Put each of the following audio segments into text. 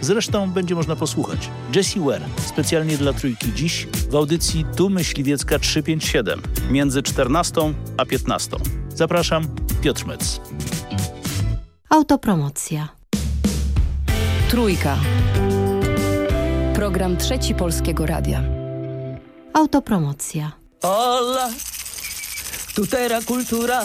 Zresztą będzie można posłuchać. Jessie Ware, specjalnie dla Trójki dziś w audycji Tu Myśliwiecka 357 między 14 a 15. Zapraszam, Piotr Mec. Autopromocja. Trójka. Program Trzeci Polskiego Radia. Autopromocja. Ola, tutera kultura,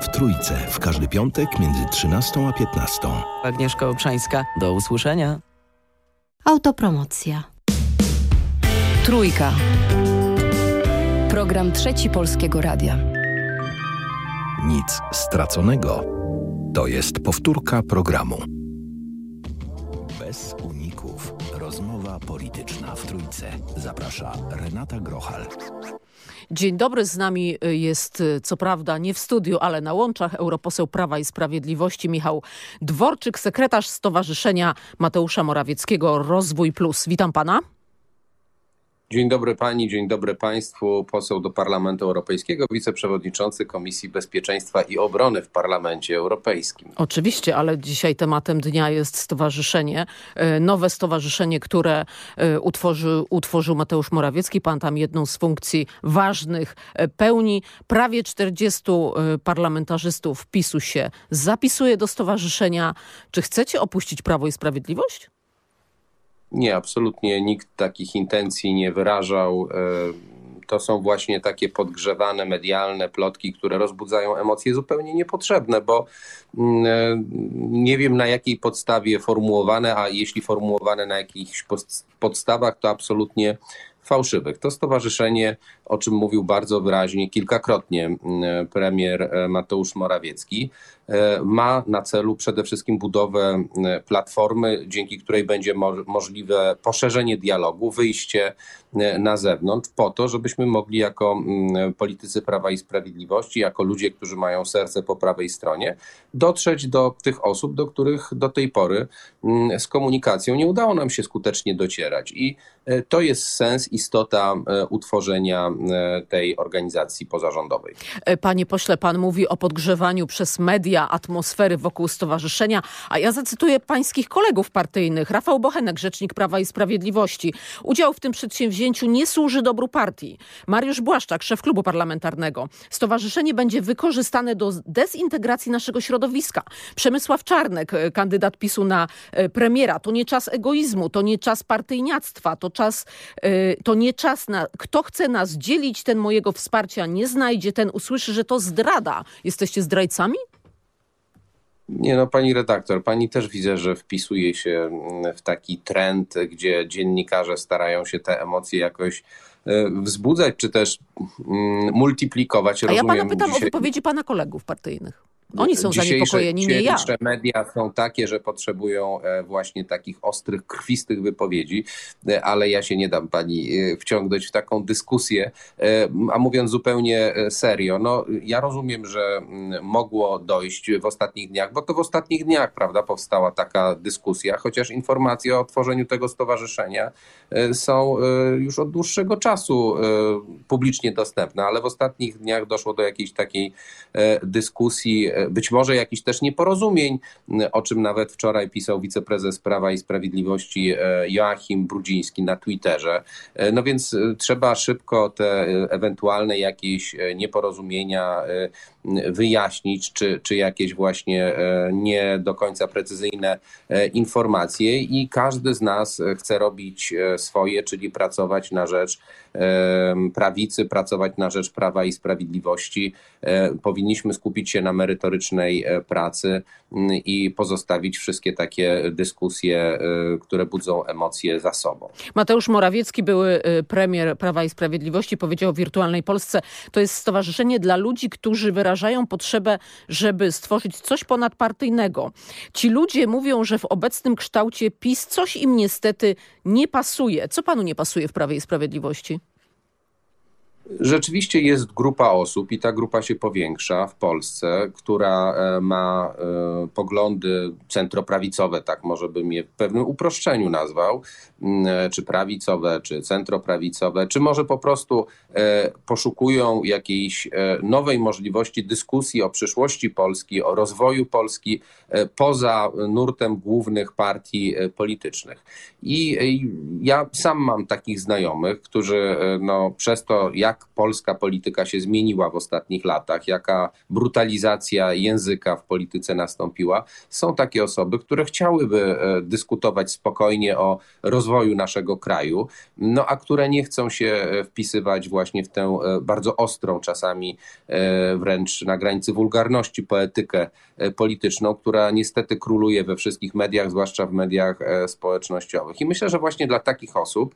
w Trójce w każdy piątek między 13 a 15. Agnieszka Obszańska, do usłyszenia. Autopromocja. Trójka. Program Trzeci Polskiego Radia. Nic straconego. To jest powtórka programu. Bez uników. Rozmowa polityczna w Trójce. Zaprasza Renata Grochal. Dzień dobry, z nami y, jest y, co prawda nie w studiu, ale na łączach europoseł Prawa i Sprawiedliwości Michał Dworczyk, sekretarz Stowarzyszenia Mateusza Morawieckiego Rozwój Plus. Witam pana. Dzień dobry pani, dzień dobry państwu. Poseł do Parlamentu Europejskiego, wiceprzewodniczący Komisji Bezpieczeństwa i Obrony w Parlamencie Europejskim. Oczywiście, ale dzisiaj tematem dnia jest stowarzyszenie, e, nowe stowarzyszenie, które e, utworzył, utworzył Mateusz Morawiecki. Pan tam jedną z funkcji ważnych e, pełni. Prawie 40 parlamentarzystów PiSu się zapisuje do stowarzyszenia. Czy chcecie opuścić Prawo i Sprawiedliwość? Nie, absolutnie nikt takich intencji nie wyrażał. E, to są właśnie takie podgrzewane medialne plotki, które rozbudzają emocje zupełnie niepotrzebne, bo mm, e, nie wiem na jakiej podstawie formułowane, a jeśli formułowane na jakichś podstawach, to absolutnie fałszywych. To stowarzyszenie, o czym mówił bardzo wyraźnie kilkakrotnie mm, premier e, Mateusz Morawiecki, ma na celu przede wszystkim budowę e, platformy, dzięki której będzie możliwe poszerzenie dialogu, wyjście e, na zewnątrz, po to, żebyśmy mogli jako politycy Prawa i Sprawiedliwości, jako ludzie, którzy mają serce po prawej stronie, dotrzeć do tych osób, do których do tej pory z komunikacją nie udało nam się skutecznie docierać. I to jest sens, istota utworzenia tej organizacji pozarządowej. Panie pośle, pan mówi o podgrzewaniu przez media atmosfery wokół stowarzyszenia, a ja zacytuję pańskich kolegów partyjnych. Rafał Bochenek, rzecznik Prawa i Sprawiedliwości. Udział w tym przedsięwzięciu nie służy dobru partii. Mariusz Błaszczak, szef klubu parlamentarnego. Stowarzyszenie będzie wykorzystane do dezintegracji naszego środowiska. Przemysław Czarnek, e, kandydat PiSu na e, premiera. To nie czas egoizmu, to nie czas partyjniactwa, to czas, e, to nie czas na... Kto chce nas dzielić, ten mojego wsparcia nie znajdzie, ten usłyszy, że to zdrada. Jesteście zdrajcami? Nie no, pani redaktor, pani też widzę, że wpisuje się mm, w taki trend, gdzie dziennikarze starają się te emocje jakoś e, wzbudzać, czy też mm, multiplikować. A ja pana pytam dzisiaj... o wypowiedzi pana kolegów partyjnych. Oni są zaniepokojeni, nie ja. media są takie, że potrzebują e, właśnie takich ostrych, krwistych wypowiedzi, e, ale ja się nie dam pani e, wciągnąć w taką dyskusję. A mówiąc zupełnie serio, no ja rozumiem, że mm, mogło dojść w ostatnich dniach, bo to w ostatnich dniach, prawda, powstała taka dyskusja, chociaż informacje o tworzeniu tego stowarzyszenia są już od dłuższego czasu publicznie dostępne, ale w ostatnich dniach doszło do jakiejś takiej dyskusji być może jakichś też nieporozumień, o czym nawet wczoraj pisał wiceprezes Prawa i Sprawiedliwości Joachim Brudziński na Twitterze. No więc trzeba szybko te ewentualne jakieś nieporozumienia wyjaśnić, czy, czy jakieś właśnie nie do końca precyzyjne informacje i każdy z nas chce robić swoje, czyli pracować na rzecz prawicy, pracować na rzecz prawa i sprawiedliwości. E, powinniśmy skupić się na merytorycznej e, pracy mm, i pozostawić wszystkie takie dyskusje, e, które budzą emocje za sobą. Mateusz Morawiecki, były premier Prawa i Sprawiedliwości, powiedział o Wirtualnej Polsce. To jest stowarzyszenie dla ludzi, którzy wyrażają potrzebę, żeby stworzyć coś ponadpartyjnego. Ci ludzie mówią, że w obecnym kształcie PiS coś im niestety nie pasuje. Co panu nie pasuje w Prawie i Sprawiedliwości? Rzeczywiście jest grupa osób i ta grupa się powiększa w Polsce, która e, ma e, poglądy centroprawicowe, tak może bym je w pewnym uproszczeniu nazwał, e, czy prawicowe, czy centroprawicowe, czy może po prostu poszukują jakiejś nowej możliwości dyskusji o przyszłości Polski, o rozwoju Polski poza nurtem głównych partii politycznych. I ja sam mam takich znajomych, którzy no, przez to, jak jak polska polityka się zmieniła w ostatnich latach, jaka brutalizacja języka w polityce nastąpiła. Są takie osoby, które chciałyby e, dyskutować spokojnie o rozwoju naszego kraju, no a które nie chcą się e, wpisywać właśnie w tę e, bardzo ostrą, czasami wręcz na granicy wulgarności poetykę polityczną, która niestety króluje we wszystkich mediach, zwłaszcza w mediach społecznościowych. I myślę, że właśnie dla takich osób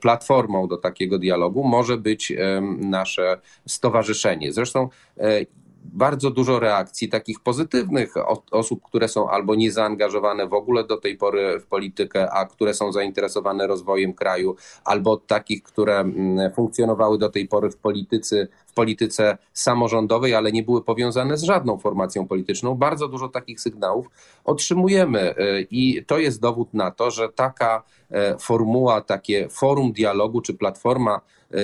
platformą do takiego dialogu może być nasze stowarzyszenie. Zresztą e, bardzo dużo reakcji takich pozytywnych osób, które są albo niezaangażowane w ogóle do tej pory w politykę, a które są zainteresowane rozwojem kraju, albo takich, które mm, funkcjonowały do tej pory w polityce, w polityce samorządowej, ale nie były powiązane z żadną formacją polityczną. Bardzo dużo takich sygnałów otrzymujemy e, i to jest dowód na to, że taka e, formuła, takie forum dialogu czy platforma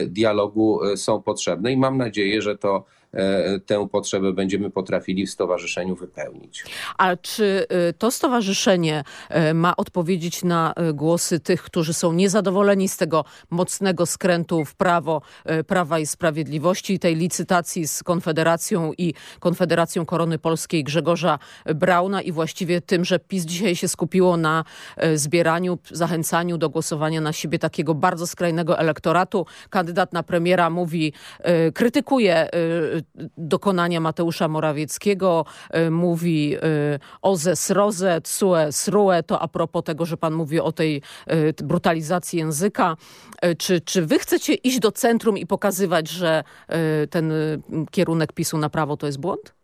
dialogu e, są potrzebne i mam nadzieję, że to tę potrzebę będziemy potrafili w stowarzyszeniu wypełnić. A czy e, to stowarzyszenie e, ma odpowiedzieć na głosy tych, którzy są niezadowoleni z tego mocnego skrętu w prawo Prawa i Sprawiedliwości, tej licytacji z Konfederacją i Konfederacją Korony Polskiej Grzegorza Brauna i właściwie tym, że PiS dzisiaj się skupiło na zbieraniu, zachęcaniu do głosowania na siebie takiego bardzo skrajnego elektoratu. Kandydat na premiera mówi, krytykuje dokonania Mateusza Morawieckiego. E, mówi e, ozes roze, cue srue, to a propos tego, że pan mówi o tej e, brutalizacji języka. Czy, czy wy chcecie iść do centrum i pokazywać, że ten kierunek PiSu na prawo to jest błąd?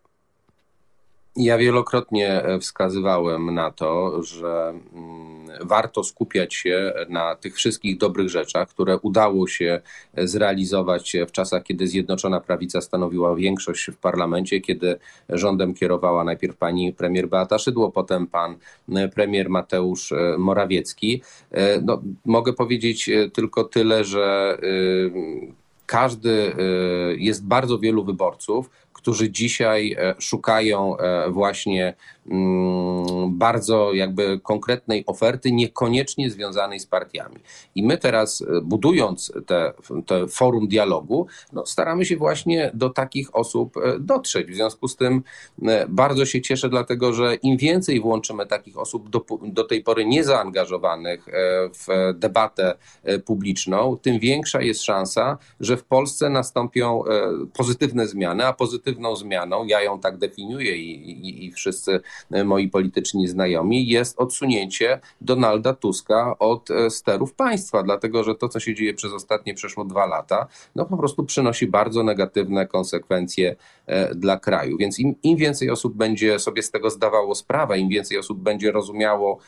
Ja wielokrotnie wskazywałem na to, że mm, warto skupiać się na tych wszystkich dobrych rzeczach, które udało się zrealizować w czasach, kiedy Zjednoczona Prawica stanowiła większość w parlamencie, kiedy rządem kierowała najpierw pani premier Beata Szydło, potem pan premier Mateusz Morawiecki. No, mogę powiedzieć tylko tyle, że każdy, jest bardzo wielu wyborców, którzy dzisiaj e, szukają e, właśnie bardzo jakby konkretnej oferty, niekoniecznie związanej z partiami. I my teraz, e, budując te, te forum dialogu, no, staramy się właśnie do takich osób dotrzeć. W związku z tym bardzo się cieszę, dlatego że im więcej włączymy takich osób do, do tej pory niezaangażowanych w debatę publiczną, tym większa jest szansa, że w Polsce nastąpią pozytywne zmiany, a pozytywną zmianą, ja ją tak definiuję i, i, i wszyscy moi polityczni znajomi, jest odsunięcie Donalda Tuska od e, sterów państwa, dlatego że to, co się dzieje przez ostatnie przeszło dwa lata, no po prostu przynosi bardzo negatywne konsekwencje e, dla kraju. Więc im, im więcej osób będzie sobie z tego zdawało sprawę, im więcej osób będzie rozumiało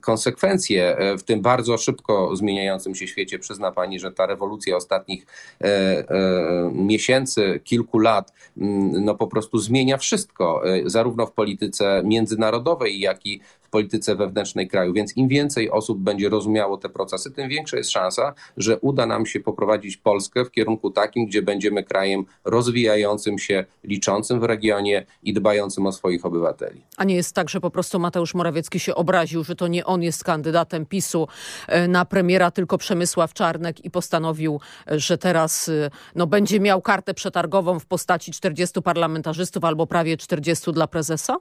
konsekwencje e, w tym bardzo szybko zmieniającym się świecie, przyzna pani, że ta rewolucja ostatnich miesięcy, kilku lat no po prostu zmienia wszystko, e, zarówno w polityce międzynarodowej, jak i w polityce wewnętrznej kraju. Więc im więcej osób będzie rozumiało te procesy, tym większa jest szansa, że uda nam się poprowadzić Polskę w kierunku takim, gdzie będziemy krajem rozwijającym się, liczącym w regionie i dbającym o swoich obywateli. A nie jest tak, że po prostu Mateusz Morawiecki się obraził, że to nie on jest kandydatem PiSu e, na premiera, tylko Przemysław Czarnek i postanowił, e, że teraz e, no, będzie miał kartę przetargową w postaci 40 parlamentarzystów albo prawie 40 dla prezesa?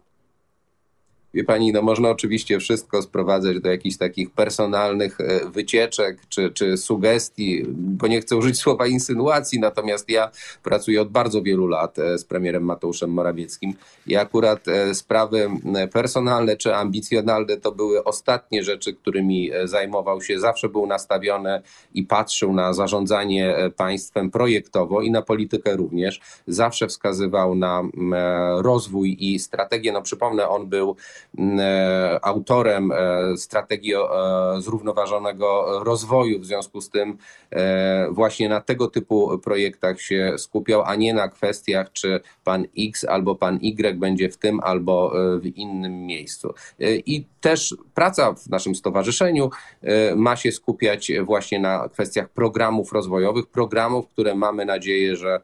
Wie pani, no można oczywiście wszystko sprowadzać do jakichś takich personalnych e, wycieczek czy, czy sugestii, bo nie chcę użyć słowa insynuacji, natomiast ja pracuję od bardzo wielu lat e, z premierem Mateuszem Morawieckim i akurat e, sprawy personalne czy ambicjonalne to były ostatnie rzeczy, którymi zajmował się. Zawsze był nastawiony i patrzył na zarządzanie państwem projektowo i na politykę również. Zawsze wskazywał na rozwój i strategię. No przypomnę, on był autorem e, strategii e, zrównoważonego rozwoju. W związku z tym właśnie na tego typu projektach się skupiał, a nie na kwestiach, czy pan X albo pan Y będzie w tym albo w innym miejscu. I też praca w naszym stowarzyszeniu ma się skupiać właśnie na kwestiach programów rozwojowych, programów, które mamy nadzieję, że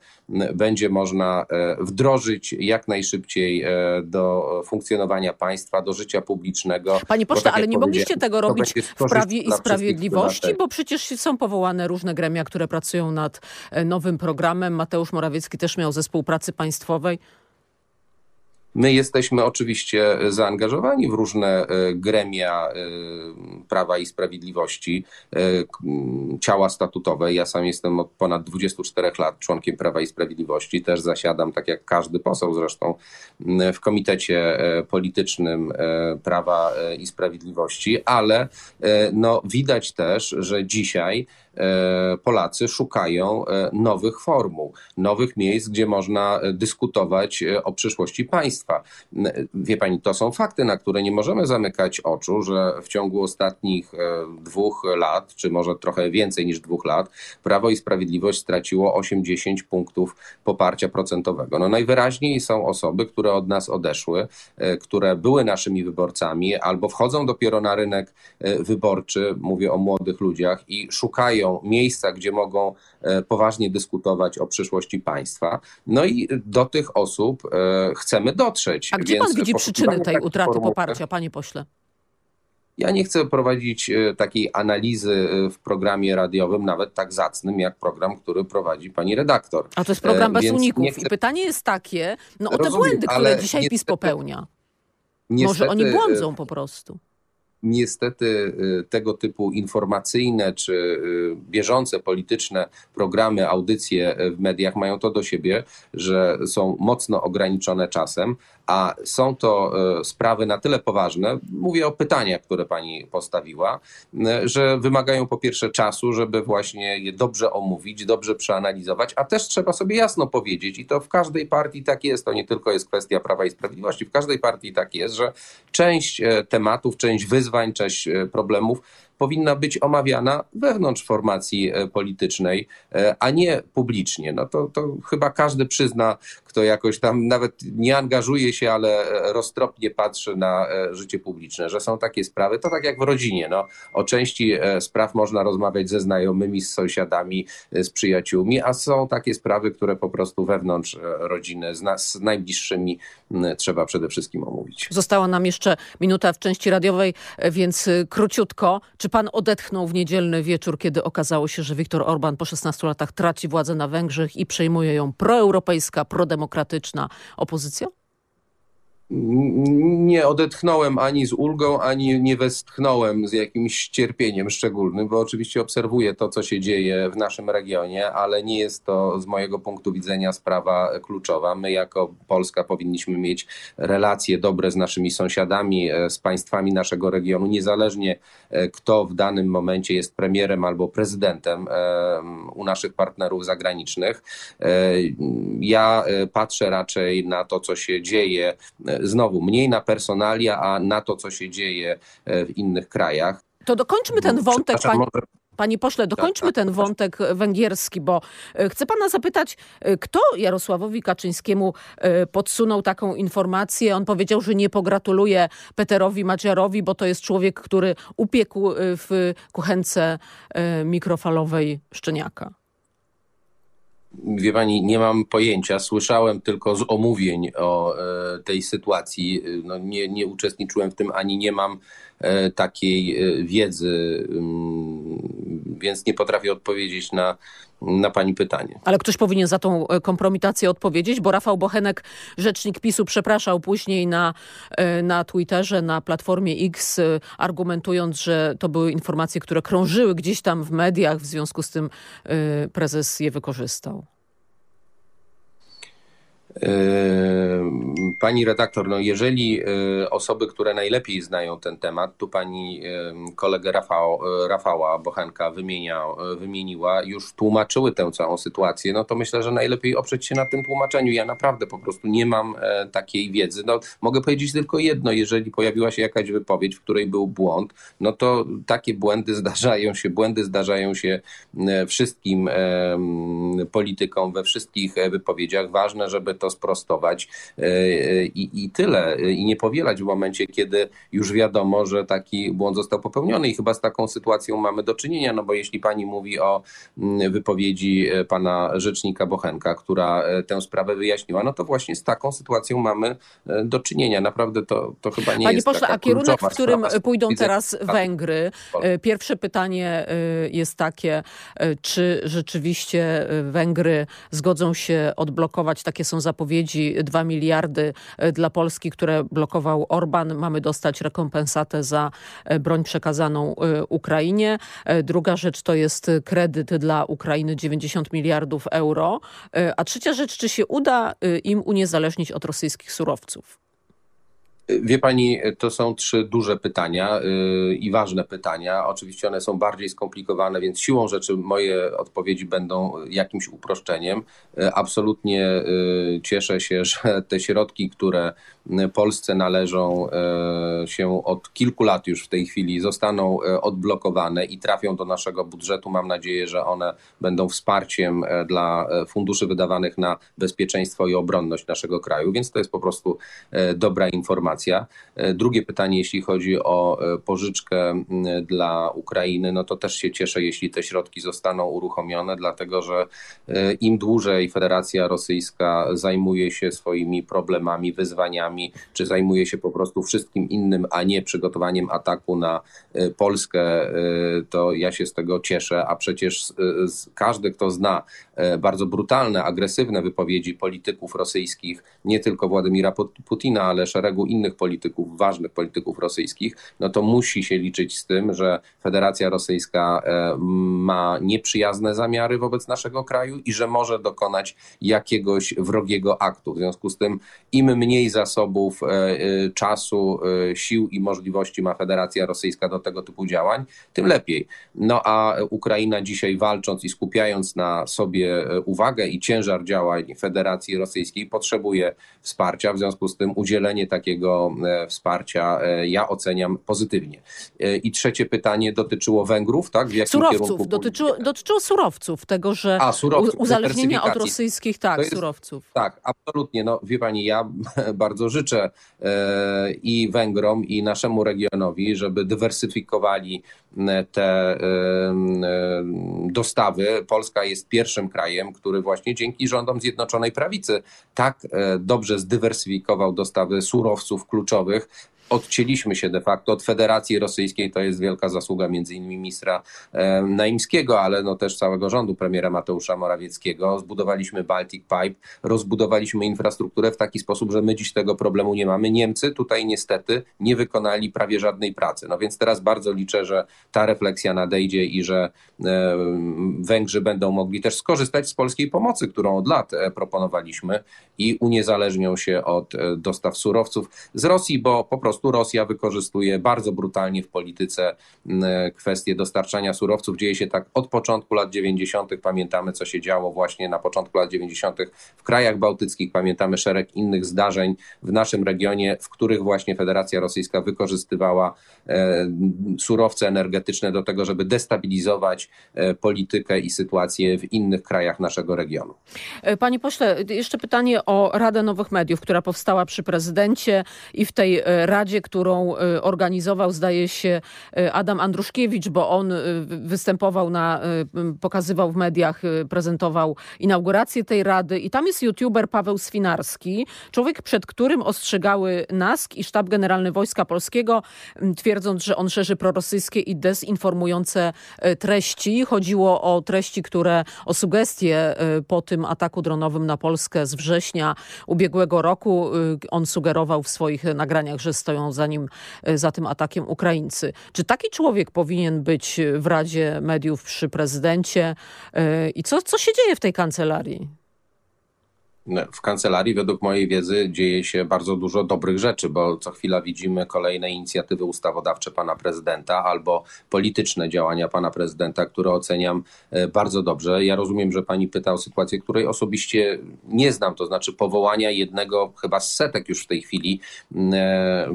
będzie można wdrożyć jak najszybciej do funkcjonowania państwa państwa, do życia publicznego. Panie pośle, tak ale nie mogliście tego robić w Prawie i Sprawiedliwości, bo przecież są powołane różne gremia, które pracują nad e, nowym programem. Mateusz Morawiecki też miał zespół pracy państwowej. My jesteśmy oczywiście zaangażowani w różne e, gremia e, Prawa i Sprawiedliwości, e, ciała statutowe. Ja sam jestem od ponad 24 lat członkiem Prawa i Sprawiedliwości. Też zasiadam, tak jak każdy poseł zresztą, w Komitecie Politycznym Prawa i Sprawiedliwości, ale no, widać też, że dzisiaj Polacy szukają e, nowych formuł, nowych miejsc, gdzie można e, dyskutować o przyszłości państwa. Wie pani, to są fakty, na które nie możemy zamykać oczu, że w ciągu ostatnich dwóch lat, czy może trochę więcej niż dwóch lat, Prawo i Sprawiedliwość straciło 8-10 punktów poparcia procentowego. No najwyraźniej są osoby, które od nas odeszły, które były naszymi wyborcami albo wchodzą dopiero na rynek wyborczy, mówię o młodych ludziach i szukają miejsca, gdzie mogą e, poważnie dyskutować o przyszłości państwa. No i do tych osób e, chcemy dotrzeć. A gdzie pan widzi przyczyny tej utraty poparcia, panie pośle? Ja nie chcę prowadzić e, takiej analizy w programie radiowym, nawet tak zacnym jak program, który prowadzi pani redaktor. A to jest program bez Więc uników. Chcę... I pytanie jest takie, no o te Rozumiem, błędy, które dzisiaj niestety, PiS popełnia. Niestety, Może oni błądzą po prostu niestety y, tego typu informacyjne czy y, bieżące polityczne programy, audycje w mediach mają to do siebie, że są mocno ograniczone czasem, a są to e, sprawy na tyle poważne, mówię o pytaniach, które pani postawiła, e, że wymagają po pierwsze czasu, żeby właśnie je dobrze omówić, dobrze przeanalizować, a też trzeba sobie jasno powiedzieć, i to w każdej partii tak jest, to nie tylko jest kwestia Prawa i Sprawiedliwości, w każdej partii tak jest, że część e, tematów, część wyzwań, część problemów powinna być omawiana wewnątrz formacji e, politycznej, e, a nie publicznie. No to, to chyba każdy przyzna, kto jakoś tam nawet nie angażuje się, ale e, roztropnie patrzy na życie publiczne, że są takie sprawy. To tak jak w rodzinie. No, o części spraw można rozmawiać ze znajomymi, z sąsiadami, z przyjaciółmi, a są takie sprawy, które po prostu wewnątrz rodziny, z, najbliższymi trzeba przede wszystkim omówić. Została nam jeszcze minuta w części radiowej, więc króciutko. Czy czy pan odetchnął w niedzielny wieczór, kiedy okazało się, że Viktor Orban po 16 latach traci władzę na Węgrzech i przejmuje ją proeuropejska, prodemokratyczna opozycja? Nie odetchnąłem ani z ulgą, ani nie westchnąłem z jakimś cierpieniem szczególnym, bo oczywiście obserwuję to, co się dzieje w naszym regionie, ale nie jest to z mojego punktu widzenia sprawa kluczowa. My jako Polska powinniśmy mieć relacje dobre z naszymi sąsiadami, e, z państwami naszego regionu, niezależnie e, kto w danym momencie jest premierem albo prezydentem e, u naszych partnerów zagranicznych. Ja patrzę raczej na to, co się dzieje znowu mniej na personalia, a na to, co się dzieje e, w innych krajach. To dokończmy ten wątek, pani, Panie pośle, dokończmy Tak, tak, ten wątek węgierski, bo e, chcę pana zapytać, e, kto Jarosławowi Kaczyńskiemu podsunął taką informację? On powiedział, że nie pogratuluje Peterowi Madziarowi, bo to jest człowiek, który upiekł w kuchence mikrofalowej szczeniaka. Wie pani, nie mam pojęcia. Słyszałem tylko z omówień o e, tej sytuacji. No, nie, nie uczestniczyłem w tym ani nie mam takiej e, wiedzy, mm, więc nie potrafię odpowiedzieć na, na pani pytanie. Ale ktoś powinien za tą e, kompromitację odpowiedzieć, bo Rafał Bochenek, rzecznik PiSu, przepraszał później na, e, na Twitterze, na Platformie X, e, argumentując, że to były informacje, które krążyły gdzieś tam w mediach, w związku z tym e, prezes je wykorzystał. E, Pani redaktor, no jeżeli e, osoby, które najlepiej znają ten temat, tu pani e, kolegę Rafał, Rafała Bochenka wymienia, wymieniła, już tłumaczyły tę całą sytuację, no to myślę, że najlepiej oprzeć się na tym tłumaczeniu. Ja naprawdę po prostu nie mam takiej wiedzy. No, mogę powiedzieć tylko jedno, jeżeli pojawiła się jakaś wypowiedź, w której był błąd, no to takie błędy zdarzają się, błędy zdarzają się wszystkim politykom we wszystkich wypowiedziach. Ważne, żeby to sprostować i, i tyle. I nie powielać w momencie, kiedy już wiadomo, że taki błąd został popełniony i chyba z taką sytuacją mamy do czynienia, no bo jeśli pani mówi o mm, wypowiedzi e, pana rzecznika Bochenka, która e, tę sprawę wyjaśniła, no to właśnie z taką sytuacją mamy e, do czynienia. Naprawdę to, to chyba nie Panie jest pośle, taka a kierunek, w którym pójdą teraz. Węgry, e, pierwsze pytanie e, jest takie, e, czy rzeczywiście e, Węgry zgodzą się odblokować, takie są zapowiedzi, 2 miliardy e, dla Polski, które blokował Orban. Mamy dostać rekompensatę za e, broń przekazaną e, Ukrainie. Druga rzecz to jest kredyt dla Ukrainy 90 miliardów euro. A trzecia rzecz, czy się uda im uniezależnić od rosyjskich surowców? Wie pani, to są trzy duże pytania yy, i ważne pytania. Oczywiście one są bardziej skomplikowane, więc siłą rzeczy moje odpowiedzi będą jakimś uproszczeniem. Yy, Absolutnie yy, cieszę się, że te środki, które Polsce należą się od kilku lat już w tej chwili, zostaną odblokowane i trafią do naszego budżetu. Mam nadzieję, że one będą wsparciem dla funduszy wydawanych na bezpieczeństwo i obronność naszego kraju, więc to jest po prostu dobra informacja. E, Drugie pytanie, jeśli chodzi o e, pożyczkę dla Ukrainy, no to też się cieszę, jeśli te środki zostaną uruchomione, dlatego że e, im dłużej Federacja Rosyjska zajmuje się swoimi problemami, wyzwaniami, czy zajmuje się po prostu wszystkim innym, a nie przygotowaniem ataku na Polskę, to ja się z tego cieszę, a przecież każdy, kto zna bardzo brutalne, agresywne wypowiedzi polityków rosyjskich, nie tylko Władimira Put- Putina, ale szeregu innych polityków, ważnych polityków rosyjskich, no to musi się liczyć z tym, że Federacja Rosyjska e, ma nieprzyjazne zamiary wobec naszego kraju i że może dokonać jakiegoś wrogiego aktu. W związku z tym im mniej zasobów, e, e, czasu, sił i możliwości ma Federacja Rosyjska do tego typu działań, tym lepiej. No a Ukraina dzisiaj walcząc i skupiając na sobie uwagę i ciężar działań Federacji Rosyjskiej potrzebuje wsparcia. W związku z tym udzielenie takiego e, wsparcia e, ja oceniam pozytywnie. E, I trzecie pytanie dotyczyło Węgrów, tak? W jakim kierunku Surowców, dotyczyło, dotyczyło surowców, tego, że A, surowców, uzależnienia od rosyjskich, tak, jest- surowców. Tak, absolutnie. No, wie pani, ja bardzo życzę i Węgrom, i naszemu regionowi, żeby dywersyfikowali te dostawy. Polska jest pierwszym krajem, który właśnie dzięki rządom Zjednoczonej Prawicy tak dobrze zdywersyfikował dostawy surowców kluczowych. Odcięliśmy się de facto od Federacji Rosyjskiej. To jest wielka zasługa między innymi ministra e, Naimskiego, ale no też całego rządu premiera Mateusza Morawieckiego. Zbudowaliśmy Baltic Pipe, rozbudowaliśmy infrastrukturę w taki sposób, że my dziś tego problemu nie mamy. Niemcy tutaj niestety nie wykonali prawie żadnej pracy. No więc teraz bardzo liczę, że ta refleksja nadejdzie i że e, Węgrzy będą mogli też skorzystać z polskiej pomocy, którą od lat e, proponowaliśmy i uniezależnią się od dostaw surowców z Rosji, bo po prostu prostu Rosja wykorzystuje bardzo brutalnie w polityce kwestie dostarczania surowców. Dzieje się tak od początku lat 90. Pamiętamy, co się działo właśnie na początku lat 90. w krajach bałtyckich. Pamiętamy szereg innych zdarzeń w naszym regionie, w których właśnie Federacja Rosyjska wykorzystywała e, surowce energetyczne do tego, żeby destabilizować e, politykę i sytuację w innych krajach naszego regionu. E, panie pośle, jeszcze pytanie o Radę Nowych Mediów, która powstała przy prezydencie i w tej radzie, którą organizował, zdaje się, Adam Andruszkiewicz, bo on występował na, pokazywał w mediach, prezentował inaugurację tej rady i tam jest youtuber Paweł Swinarski, człowiek, przed którym ostrzegały NASK i Sztab Generalny Wojska Polskiego, twierdząc, że on szerzy prorosyjskie i dezinformujące treści. Chodziło o treści, które, o sugestie po tym ataku dronowym na Polskę z września ubiegłego roku. On sugerował w swoich nagraniach, że stoją za nim, za tym atakiem Ukraińcy. Czy taki człowiek powinien być w Radzie Mediów przy prezydencie? I co, co się dzieje w tej kancelarii? W kancelarii, według mojej wiedzy, dzieje się bardzo dużo dobrych rzeczy, bo co chwila widzimy kolejne inicjatywy ustawodawcze pana prezydenta albo polityczne działania pana prezydenta, które oceniam e, bardzo dobrze. Ja rozumiem, że pani pyta o sytuację, której osobiście nie znam, to znaczy powołania jednego, chyba z setek już w tej chwili, e,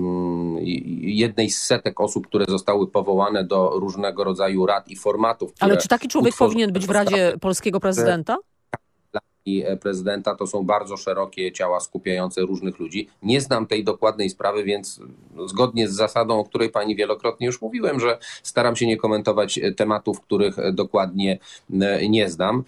jednej z setek osób, które zostały powołane do różnego rodzaju rad i formatów. Ale czy taki człowiek powinien być w Radzie polskiego prezydenta? I e, prezydenta to są bardzo szerokie ciała skupiające różnych ludzi. Nie znam tej dokładnej sprawy, więc zgodnie z zasadą, o której pani wielokrotnie już mówiłem, że staram się nie komentować e, tematów, których e, dokładnie nie znam,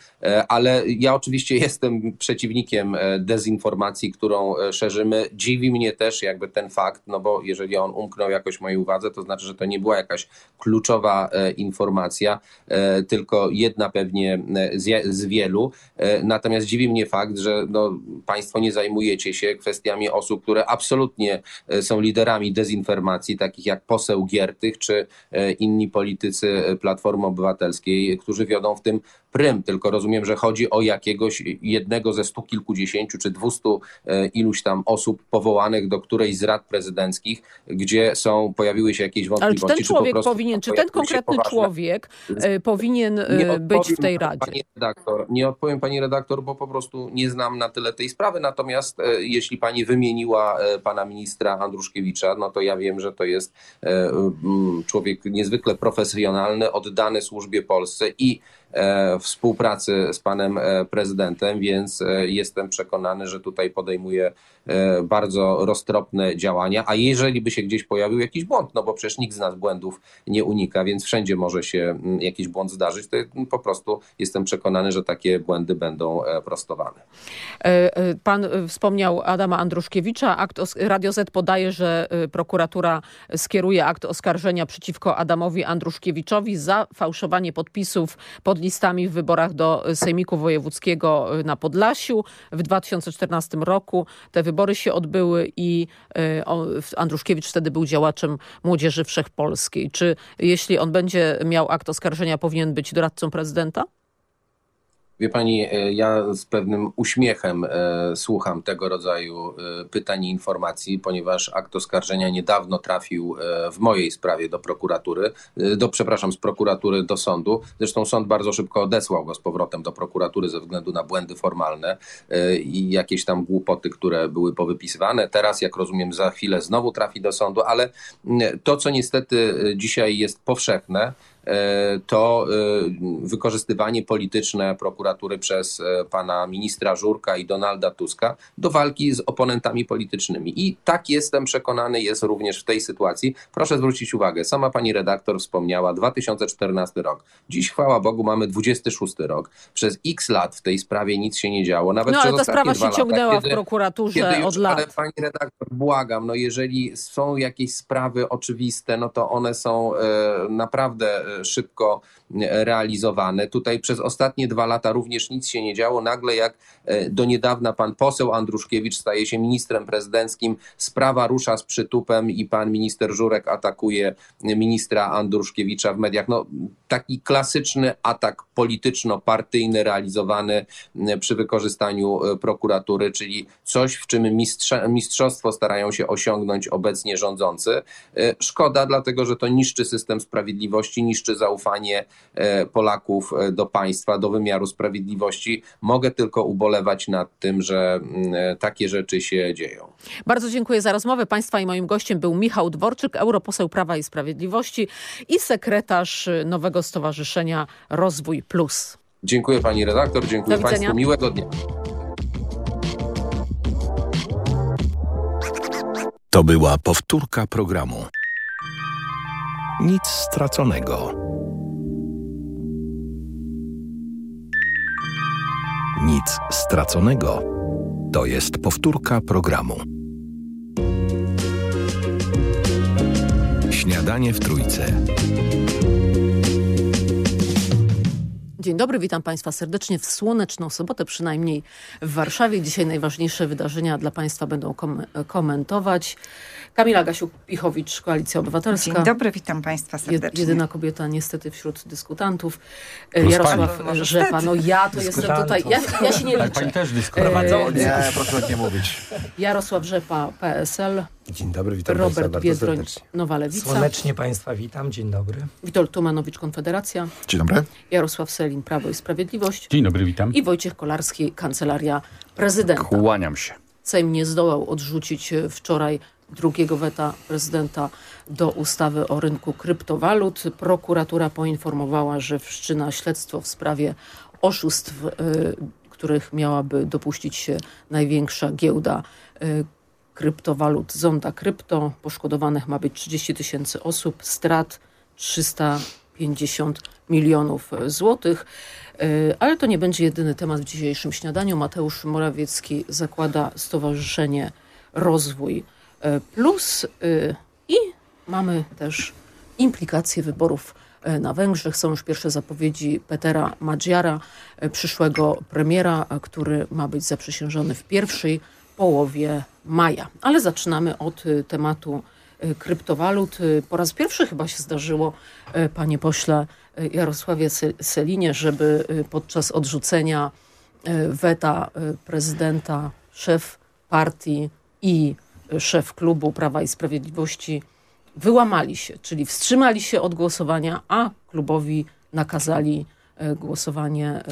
ale ja oczywiście jestem przeciwnikiem dezinformacji, którą szerzymy. Dziwi mnie też jakby ten fakt, no bo jeżeli on umknął jakoś mojej uwadze, to znaczy, że to nie była jakaś kluczowa informacja, tylko jedna pewnie z wielu. Natomiast dziwi mnie fakt, że no, Państwo nie zajmujecie się kwestiami osób, które absolutnie e, są liderami dezinformacji, takich jak poseł Giertych czy e, inni politycy Platformy Obywatelskiej, którzy wiodą w tym prym, tylko rozumiem, że chodzi o jakiegoś jednego ze stu kilkudziesięciu czy dwustu e, iluś tam osób powołanych do którejś z rad prezydenckich, gdzie są, pojawiły się jakieś wątpliwości. Ale czy ten człowiek czy powinien, czy ten konkretny człowiek powinien być w tej radzie? Pani redaktor, nie odpowiem pani redaktor, bo po prostu nie znam na tyle tej sprawy, natomiast e, jeśli pani wymieniła e, pana ministra Andruszkiewicza, no to ja wiem, że to jest człowiek niezwykle profesjonalny, oddany służbie Polsce i E, współpracy z panem e, prezydentem, więc e, jestem przekonany, że tutaj podejmuje bardzo roztropne działania, a jeżeli by się gdzieś pojawił jakiś błąd, no bo przecież nikt z nas błędów nie unika, więc wszędzie może się jakiś błąd zdarzyć, to po prostu jestem przekonany, że takie błędy będą prostowane. Pan wspomniał Adama Andruszkiewicza. Akt Radio Z podaje, że prokuratura skieruje akt oskarżenia przeciwko Adamowi Andruszkiewiczowi za fałszowanie podpisów pod listami w wyborach do Sejmiku Wojewódzkiego na Podlasiu w 2014 roku. Te wybory się odbyły i y, Andruszkiewicz wtedy był działaczem Młodzieży Wszechpolskiej. Czy jeśli on będzie miał akt oskarżenia, powinien być doradcą prezydenta? Wie pani, e, ja z pewnym uśmiechem e, słucham tego rodzaju e, pytań i informacji, ponieważ akt oskarżenia niedawno trafił w mojej sprawie do prokuratury, do, przepraszam, z prokuratury do sądu. Zresztą sąd bardzo szybko odesłał go z powrotem do prokuratury ze względu na błędy formalne i jakieś tam głupoty, które były powypisywane. Teraz, jak rozumiem, za chwilę znowu trafi do sądu, ale to, co niestety dzisiaj jest powszechne, to e, wykorzystywanie polityczne prokuratury przez e, pana ministra Żurka i Donalda Tuska do walki z oponentami politycznymi. I tak jestem przekonany jest również w tej sytuacji. Proszę zwrócić uwagę, sama pani redaktor wspomniała 2014 rok. Dziś, chwała Bogu, mamy 26 rok. Przez x lat w tej sprawie nic się nie działo. Nawet no ale ta sprawa się ciągnęła kiedy, w prokuraturze kiedy już, od lat. Ale pani redaktor, błagam, no jeżeli są jakieś sprawy oczywiste, no to one są e, naprawdę szybko realizowane. Tutaj przez ostatnie dwa lata również nic się nie działo. Nagle jak do niedawna pan poseł Andruszkiewicz staje się ministrem prezydenckim, sprawa rusza z przytupem i pan minister Żurek atakuje ministra Andruszkiewicza w mediach. No, taki klasyczny atak polityczno-partyjny realizowany przy wykorzystaniu prokuratury, czyli coś, w czym mistrzostwo starają się osiągnąć obecnie rządzący. Szkoda, dlatego że to niszczy system sprawiedliwości, niszczy zaufanie e, Polaków e, do państwa, do wymiaru sprawiedliwości. Mogę tylko ubolewać nad tym, że mm, takie rzeczy się dzieją. Bardzo dziękuję za rozmowę Państwa i moim gościem był Michał Dworczyk, europoseł Prawa i Sprawiedliwości i sekretarz nowego stowarzyszenia Rozwój Plus. Dziękuję pani redaktor, dziękuję państwu, miłego dnia. To była powtórka programu. Nic straconego. Nic straconego. To jest powtórka programu. Śniadanie w trójce. Dzień dobry, witam Państwa serdecznie w słoneczną sobotę, przynajmniej w Warszawie. Dzisiaj najważniejsze wydarzenia dla Państwa będą kom komentować. Kamila Gasiuk-Pichowicz, Koalicja Obywatelska. Dzień dobry, witam Państwa serdecznie. Jedyna kobieta niestety wśród dyskutantów. Plus Jarosław pani. Rzepa. No ja to jestem tutaj, ja, ja się nie liczę. Pani też dyskutuje. Nie, proszę nie mówić. Jarosław Rzepa, PSL. Dzień dobry, witam Robert Państwa Biedroń, serdecznie. Nowa Lewica. Słonecznie Państwa witam, dzień dobry. Witold Tumanowicz, Konfederacja. Dzień dobry. Jarosław Selin, Prawo i Sprawiedliwość. Dzień dobry, witam. I Wojciech Kolarski, Kancelaria Prezydenta. Kłaniam się. Sejm nie zdołał odrzucić wczoraj drugiego weta prezydenta do ustawy o rynku kryptowalut. Prokuratura poinformowała, że wszczyna śledztwo w sprawie oszustw, których miałaby dopuścić się największa giełda kryptowalut Zonda Krypto. Poszkodowanych ma być 30 tysięcy osób, strat 350 milionów złotych. Ale to nie będzie jedyny temat w dzisiejszym śniadaniu. Mateusz Morawiecki zakłada Stowarzyszenie Rozwój Plus i mamy też implikacje wyborów na Węgrzech. Są już pierwsze zapowiedzi Petera Madziara, przyszłego premiera, który ma być zaprzysiężony w pierwszej połowie maja. Ale zaczynamy od tematu kryptowalut. Po raz pierwszy chyba się zdarzyło, panie pośle Jarosławie Selinie, żeby podczas odrzucenia weta prezydenta szef partii i szef klubu Prawa i Sprawiedliwości wyłamali się, czyli wstrzymali się od głosowania, a klubowi nakazali głosowanie.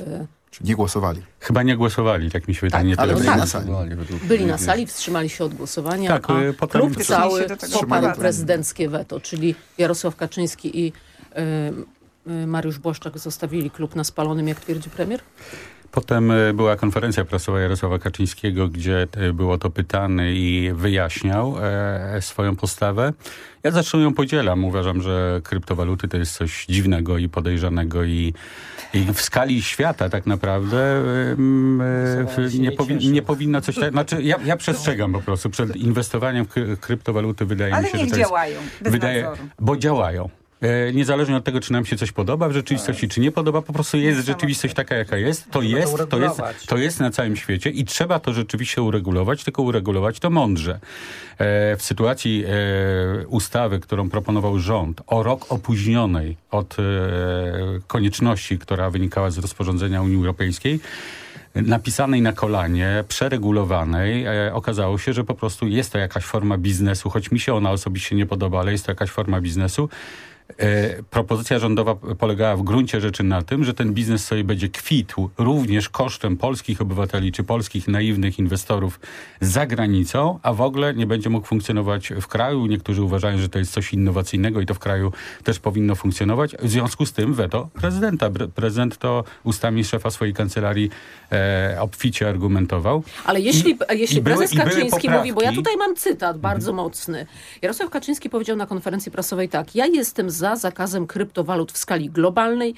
Czyli nie głosowali. Chyba nie głosowali, tak mi się wydaje. Tak, nie ale tyle byli by- na sali. Byli na sali, wstrzymali się od głosowania, Tak, a y, potem- klub cały poparł prezydenckie weto, czyli Jarosław Kaczyński i y, y, Mariusz Błaszczak zostawili klub na spalonym, jak twierdzi premier? Potem e, była konferencja prasowa Jarosława Kaczyńskiego, gdzie e, było to pytany i wyjaśniał e, swoją postawę. Ja zresztą ją podzielam. Uważam, że kryptowaluty to jest coś dziwnego i podejrzanego i, i w skali świata tak naprawdę nie, powi nie powinno coś tak... Znaczy ja, ja przestrzegam po prostu przed inwestowaniem w kry kryptowaluty. Wydaje Ale mi się, niech że to jest... działają, bez wydaje, nadzoru. Bo działają. E, Niezależnie od tego, czy nam się coś podoba w rzeczywistości, czy nie podoba, po prostu jest rzeczywistość taka, jaka jest. To jest, to jest, to jest na całym świecie i trzeba to rzeczywiście uregulować, tylko uregulować to mądrze. E, W sytuacji e, ustawy, którą proponował rząd, o rok opóźnionej od e, konieczności, która wynikała z rozporządzenia Unii Europejskiej, napisanej na kolanie, przeregulowanej, e, okazało się, że po prostu jest to jakaś forma biznesu, choć mi się ona osobiście nie podoba, ale jest to jakaś forma biznesu. E, propozycja rządowa polegała w gruncie rzeczy na tym, że ten biznes sobie będzie kwitł również kosztem polskich obywateli czy polskich naiwnych inwestorów za granicą, a w ogóle nie będzie mógł funkcjonować w kraju. Niektórzy uważają, że to jest coś innowacyjnego i to w kraju też powinno funkcjonować. W związku z tym weto prezydenta. Prezydent to ustami szefa swojej kancelarii e, obficie argumentował. Ale jeśli, I- jeśli i prezes były Kaczyński mówi, bo ja tutaj mam cytat bardzo mocny. Jarosław Kaczyński powiedział na konferencji prasowej tak, ja jestem za za zakazem kryptowalut w skali globalnej,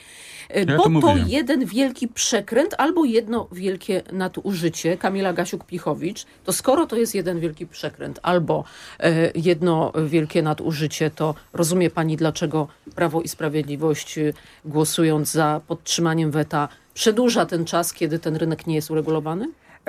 e, Ja bo to to jeden wielki przekręt albo jedno wielkie nadużycie. Kamila Gasiuk-Pichowicz, to skoro to jest jeden wielki przekręt albo e, jedno wielkie nadużycie, to rozumie pani, dlaczego Prawo i Sprawiedliwość e, głosując za podtrzymaniem weta przedłuża ten czas, kiedy ten rynek nie jest uregulowany?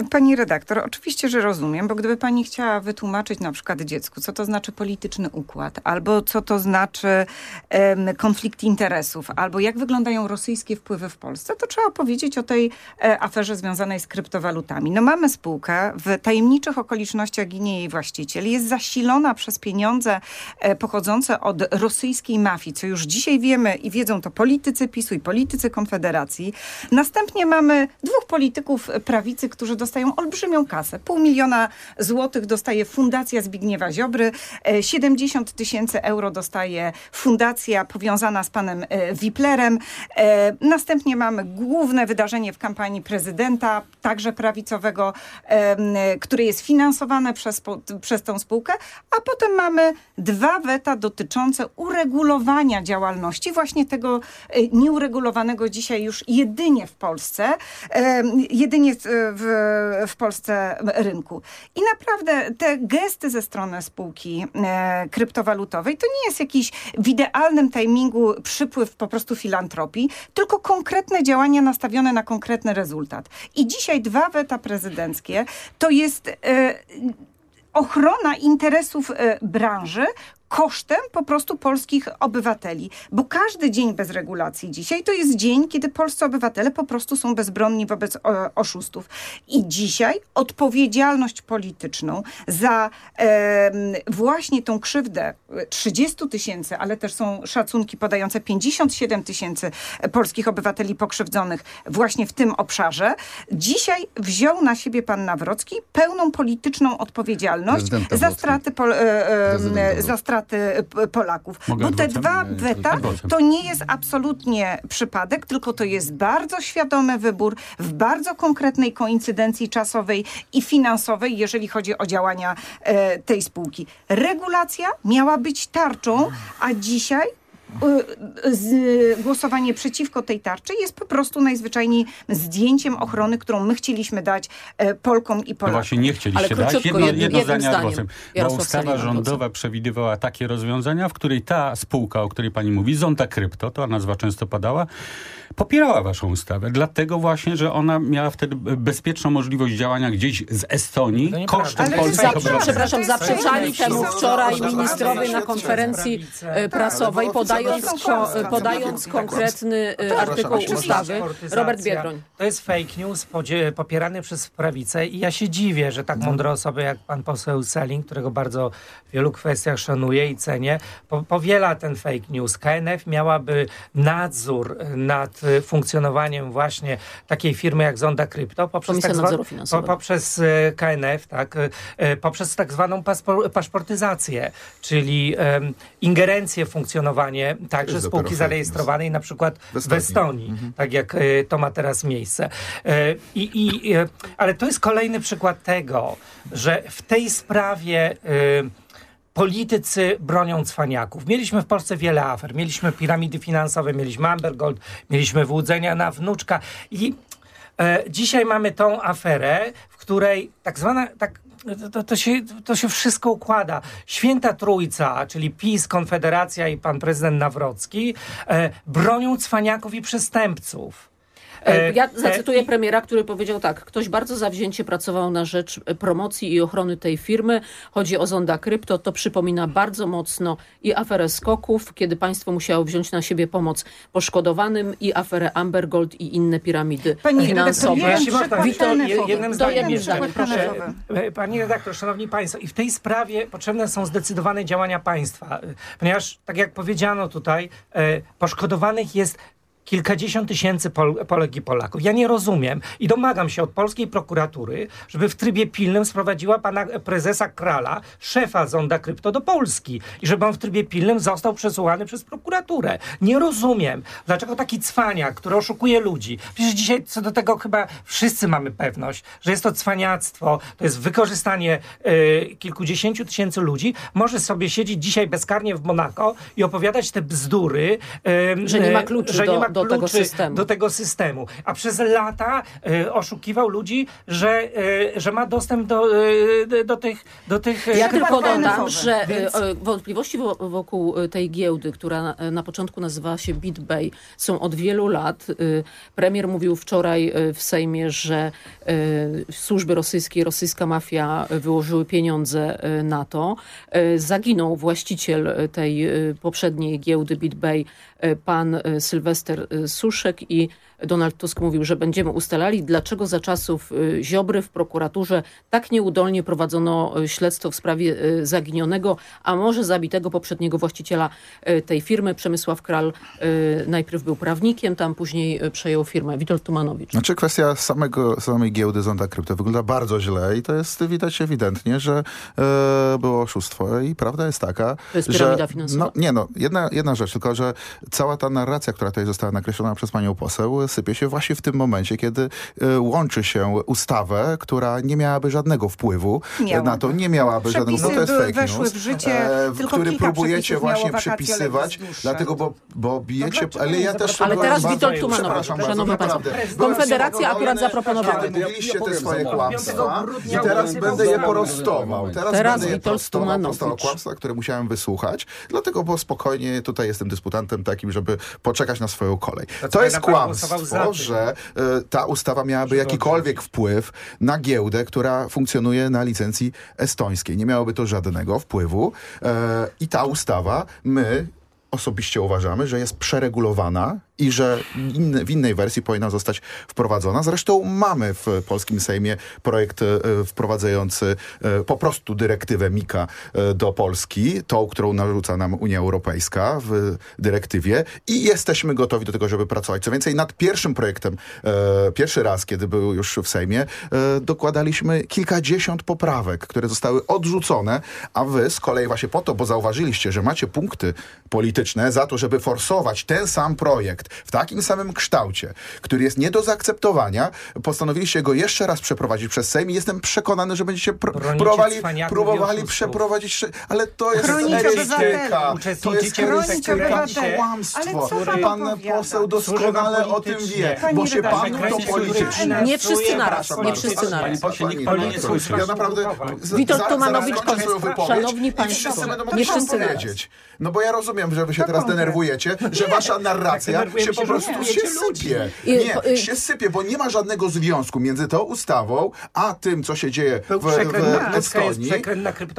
Pani redaktor, oczywiście, że rozumiem, bo gdyby pani chciała wytłumaczyć na przykład dziecku, co to znaczy polityczny układ, albo co to znaczy em, konflikt interesów, albo jak wyglądają rosyjskie wpływy w Polsce, to trzeba powiedzieć o tej e, aferze związanej z kryptowalutami. No mamy spółkę, w tajemniczych okolicznościach ginie jej właściciel, jest zasilona przez pieniądze e, pochodzące od rosyjskiej mafii, co już dzisiaj wiemy i wiedzą to politycy PiSu i politycy Konfederacji. Następnie mamy dwóch polityków prawicy, którzy dostają olbrzymią kasę. Pół miliona złotych dostaje Fundacja Zbigniewa Ziobry, e, 70 tysięcy euro dostaje fundacja powiązana z panem e, Wiplerem. E, Następnie mamy główne wydarzenie w kampanii prezydenta, także prawicowego, które jest finansowane przez, przez tą spółkę, a potem mamy dwa weta dotyczące uregulowania działalności właśnie tego e, nieuregulowanego dzisiaj już jedynie w Polsce, jedynie w, w, Polsce rynku. I naprawdę te gesty ze strony spółki e, kryptowalutowej to nie jest jakiś w idealnym timingu przypływ po prostu filantropii, tylko konkretne działania nastawione na konkretny rezultat. I dzisiaj dwa weta prezydenckie to jest e, ochrona interesów e, branży kosztem po prostu polskich obywateli. Bo każdy dzień bez regulacji dzisiaj to jest dzień, kiedy polscy obywatele po prostu są bezbronni wobec o, oszustów. I dzisiaj odpowiedzialność polityczną za em, właśnie tą krzywdę e, 30 tysięcy, ale też są szacunki podające 57 tysięcy polskich obywateli pokrzywdzonych właśnie w tym obszarze. Dzisiaj wziął na siebie pan Nawrocki pełną polityczną odpowiedzialność za straty, pol, e, e, za straty p- Polaków. Mogę Bo te dwa weta to nie jest absolutnie przypadek, tylko to jest bardzo świadomy wybór w bardzo konkretnej koincydencji czasowej i finansowej, jeżeli chodzi o działania e, tej spółki. Regulacja miała być tarczą, a dzisiaj y, głosowanie przeciwko tej tarczy jest po prostu najzwyczajniej zdjęciem ochrony, którą my chcieliśmy dać e, Polkom i No Polakom. właśnie nie chcieliście dać. Jedno, jednym- jedno jednym zdanie zdaniem. adwocem. Bo Jarosław ustawa rządowa przewidywała takie rozwiązania, w której ta spółka, o której pani mówi, Zonta Krypto, to nazwa często padała, popierała waszą ustawę. Dlatego właśnie, że ona miała wtedy bezpieczną możliwość działania gdzieś z Estonii kosztem polskich za- obywateli. Przepraszam, zaprzeczali temu wczoraj ministrowie na konferencji e, prasowej, Tak, podając, podając konkretny e, artykuł ustawy. Robert Biedroń. To jest fake news popierany przez prawicę i ja się dziwię, że tak mądre osoby jak pan poseł Selling, którego bardzo w wielu kwestiach szanuję i cenię, po, powiela ten fake news. KNF miałaby nadzór nad y, funkcjonowaniem właśnie takiej firmy jak Zonda Krypto poprzez, tak zwa- Finansowego. poprzez y, KNF, tak, y, y, poprzez tak zwaną paspor- paszportyzację, czyli em, ingerencję w funkcjonowanie także spółki zarejestrowanej na przykład w W Estonii, Estonii. tak jak y, to ma teraz miejsce. Y, I, i, y, ale to jest kolejny przykład tego, że w tej sprawie y, politycy bronią cwaniaków. Mieliśmy w Polsce wiele afer. Mieliśmy piramidy finansowe, mieliśmy Amber Gold, mieliśmy wyłudzenia na wnuczka i e, dzisiaj mamy tą aferę, w której tak zwana, tak to, to, się, to się wszystko układa. Święta Trójca, czyli PiS, Konfederacja i pan prezydent Nawrocki e, bronią cwaniaków i przestępców. E, Ja e, zacytuję premiera, który powiedział tak. Ktoś bardzo zawzięcie pracował na rzecz e, promocji i ochrony tej firmy. Chodzi o Zonda Krypto. To przypomina bardzo mocno i aferę skoków, kiedy państwo musiało wziąć na siebie pomoc poszkodowanym i aferę Amber Gold i inne piramidy Pani finansowe. redaktor, Witold, jednym zdaniem jeszcze. proszę. E, Pani redaktor, szanowni państwo, i w tej sprawie potrzebne są zdecydowane działania państwa, e, ponieważ, tak jak powiedziano tutaj, e, poszkodowanych jest kilkadziesiąt tysięcy Pol Polek i Polaków. Ja nie rozumiem i domagam się od polskiej prokuratury, żeby w trybie pilnym sprowadziła pana prezesa Krala, szefa Zonda Krypto do Polski i żeby on w trybie pilnym został przesłuchany przez prokuraturę. Nie rozumiem, dlaczego taki cwania, który oszukuje ludzi. Przecież dzisiaj co do tego chyba wszyscy mamy pewność, że jest to cwaniactwo, to jest wykorzystanie y, kilkudziesięciu tysięcy ludzi, może sobie siedzieć dzisiaj bezkarnie w Monako i opowiadać te bzdury, y, Że nie ma y, kluczy że do- nie ma do tego systemu. do tego systemu. A przez lata y, oszukiwał ludzi, że, y, że ma dostęp do, y, do tych do tych Ja tylko dodam, że Więc- e, e, wątpliwości wo- wokół e, tej giełdy, która na, początku nazywała się BitBay, są od wielu lat. E, Premier mówił wczoraj e, w Sejmie, że e, służby rosyjskie, rosyjska mafia e, wyłożyły pieniądze e, na to. E, Zaginął właściciel e, tej e, poprzedniej giełdy BitBay, e, pan e, Sylwester e, Suszek i Donald Tusk mówił, że będziemy ustalali, dlaczego za czasów y, Ziobry w prokuraturze tak nieudolnie prowadzono y, śledztwo w sprawie y, zaginionego, a może zabitego poprzedniego właściciela tej firmy. Przemysław Kral najpierw był prawnikiem, tam później przejął firmę. Witold Tumanowicz. Znaczy kwestia samego, samej giełdy Zonda Krypto wygląda bardzo źle i to jest widać ewidentnie, że e, było oszustwo i prawda jest taka, To jest że... piramida finansowa. No, nie no, jedna, jedna rzecz, tylko że cała ta narracja, która tutaj została nakreślona przez panią poseł, sypie się właśnie w tym momencie, kiedy e, łączy się ustawę, która nie miałaby żadnego wpływu Miała. na to, nie miałaby żadnego, no to jest fake weszły news, w życie, e, który kilka próbujecie właśnie przypisywać, dlatego, bo, bo bijecie, dlaczego ale ja też... Ale teraz Witold Tumanowicz. Przepraszam bardzo, naprawdę. Konfederacja akurat zaproponowała. Kiedy mówiliście te swoje kłamstwa i teraz będę je porostował. Teraz, Teraz będę je Witold prostował, prostował kłamstwa, które musiałem wysłuchać. Dlatego, bo spokojnie tutaj jestem dysputantem takim, żeby poczekać na swoją kolej. To jest kłamstwo, że ta ustawa miałaby jakikolwiek wpływ na giełdę, która funkcjonuje na licencji estońskiej. Nie miałoby to żadnego wpływu. E, I ta ustawa, my osobiście uważamy, że jest przeregulowana i że w innej wersji powinna zostać wprowadzona. Zresztą mamy w polskim Sejmie projekt e, wprowadzający e, po prostu dyrektywę MIKA e, do Polski, tą, którą narzuca nam Unia Europejska w dyrektywie i jesteśmy gotowi do tego, żeby pracować. Co więcej, nad pierwszym projektem, pierwszy raz, kiedy był już w Sejmie, dokładaliśmy kilkadziesiąt poprawek, które zostały odrzucone, a wy z kolei właśnie po to, bo zauważyliście, że macie punkty polityczne za to, żeby forsować ten sam projekt w takim samym kształcie, który jest nie do zaakceptowania, postanowiliście go jeszcze raz przeprowadzić przez Sejm i jestem przekonany, że będziecie pr- próbowali, próbowali przeprowadzić, ale to jest etyka, obywateli. to jest sekrecie. kłamstwo. Ale co pan Pan poseł doskonale o tym wie, Pani bo się panu to politycznie... Nie wszyscy naraz, nie wszyscy naraz. Ja naprawdę... Witold wypowiedź szanowni państwo, wszyscy będą nie wszyscy naraz. powiedzieć. No bo ja rozumiem, że wy się teraz denerwujecie, że wasza narracja denerwujemy się po prostu się sypie. Nie, się sypie, bo nie ma żadnego związku między tą ustawą, a tym, co się dzieje w, w Estonii.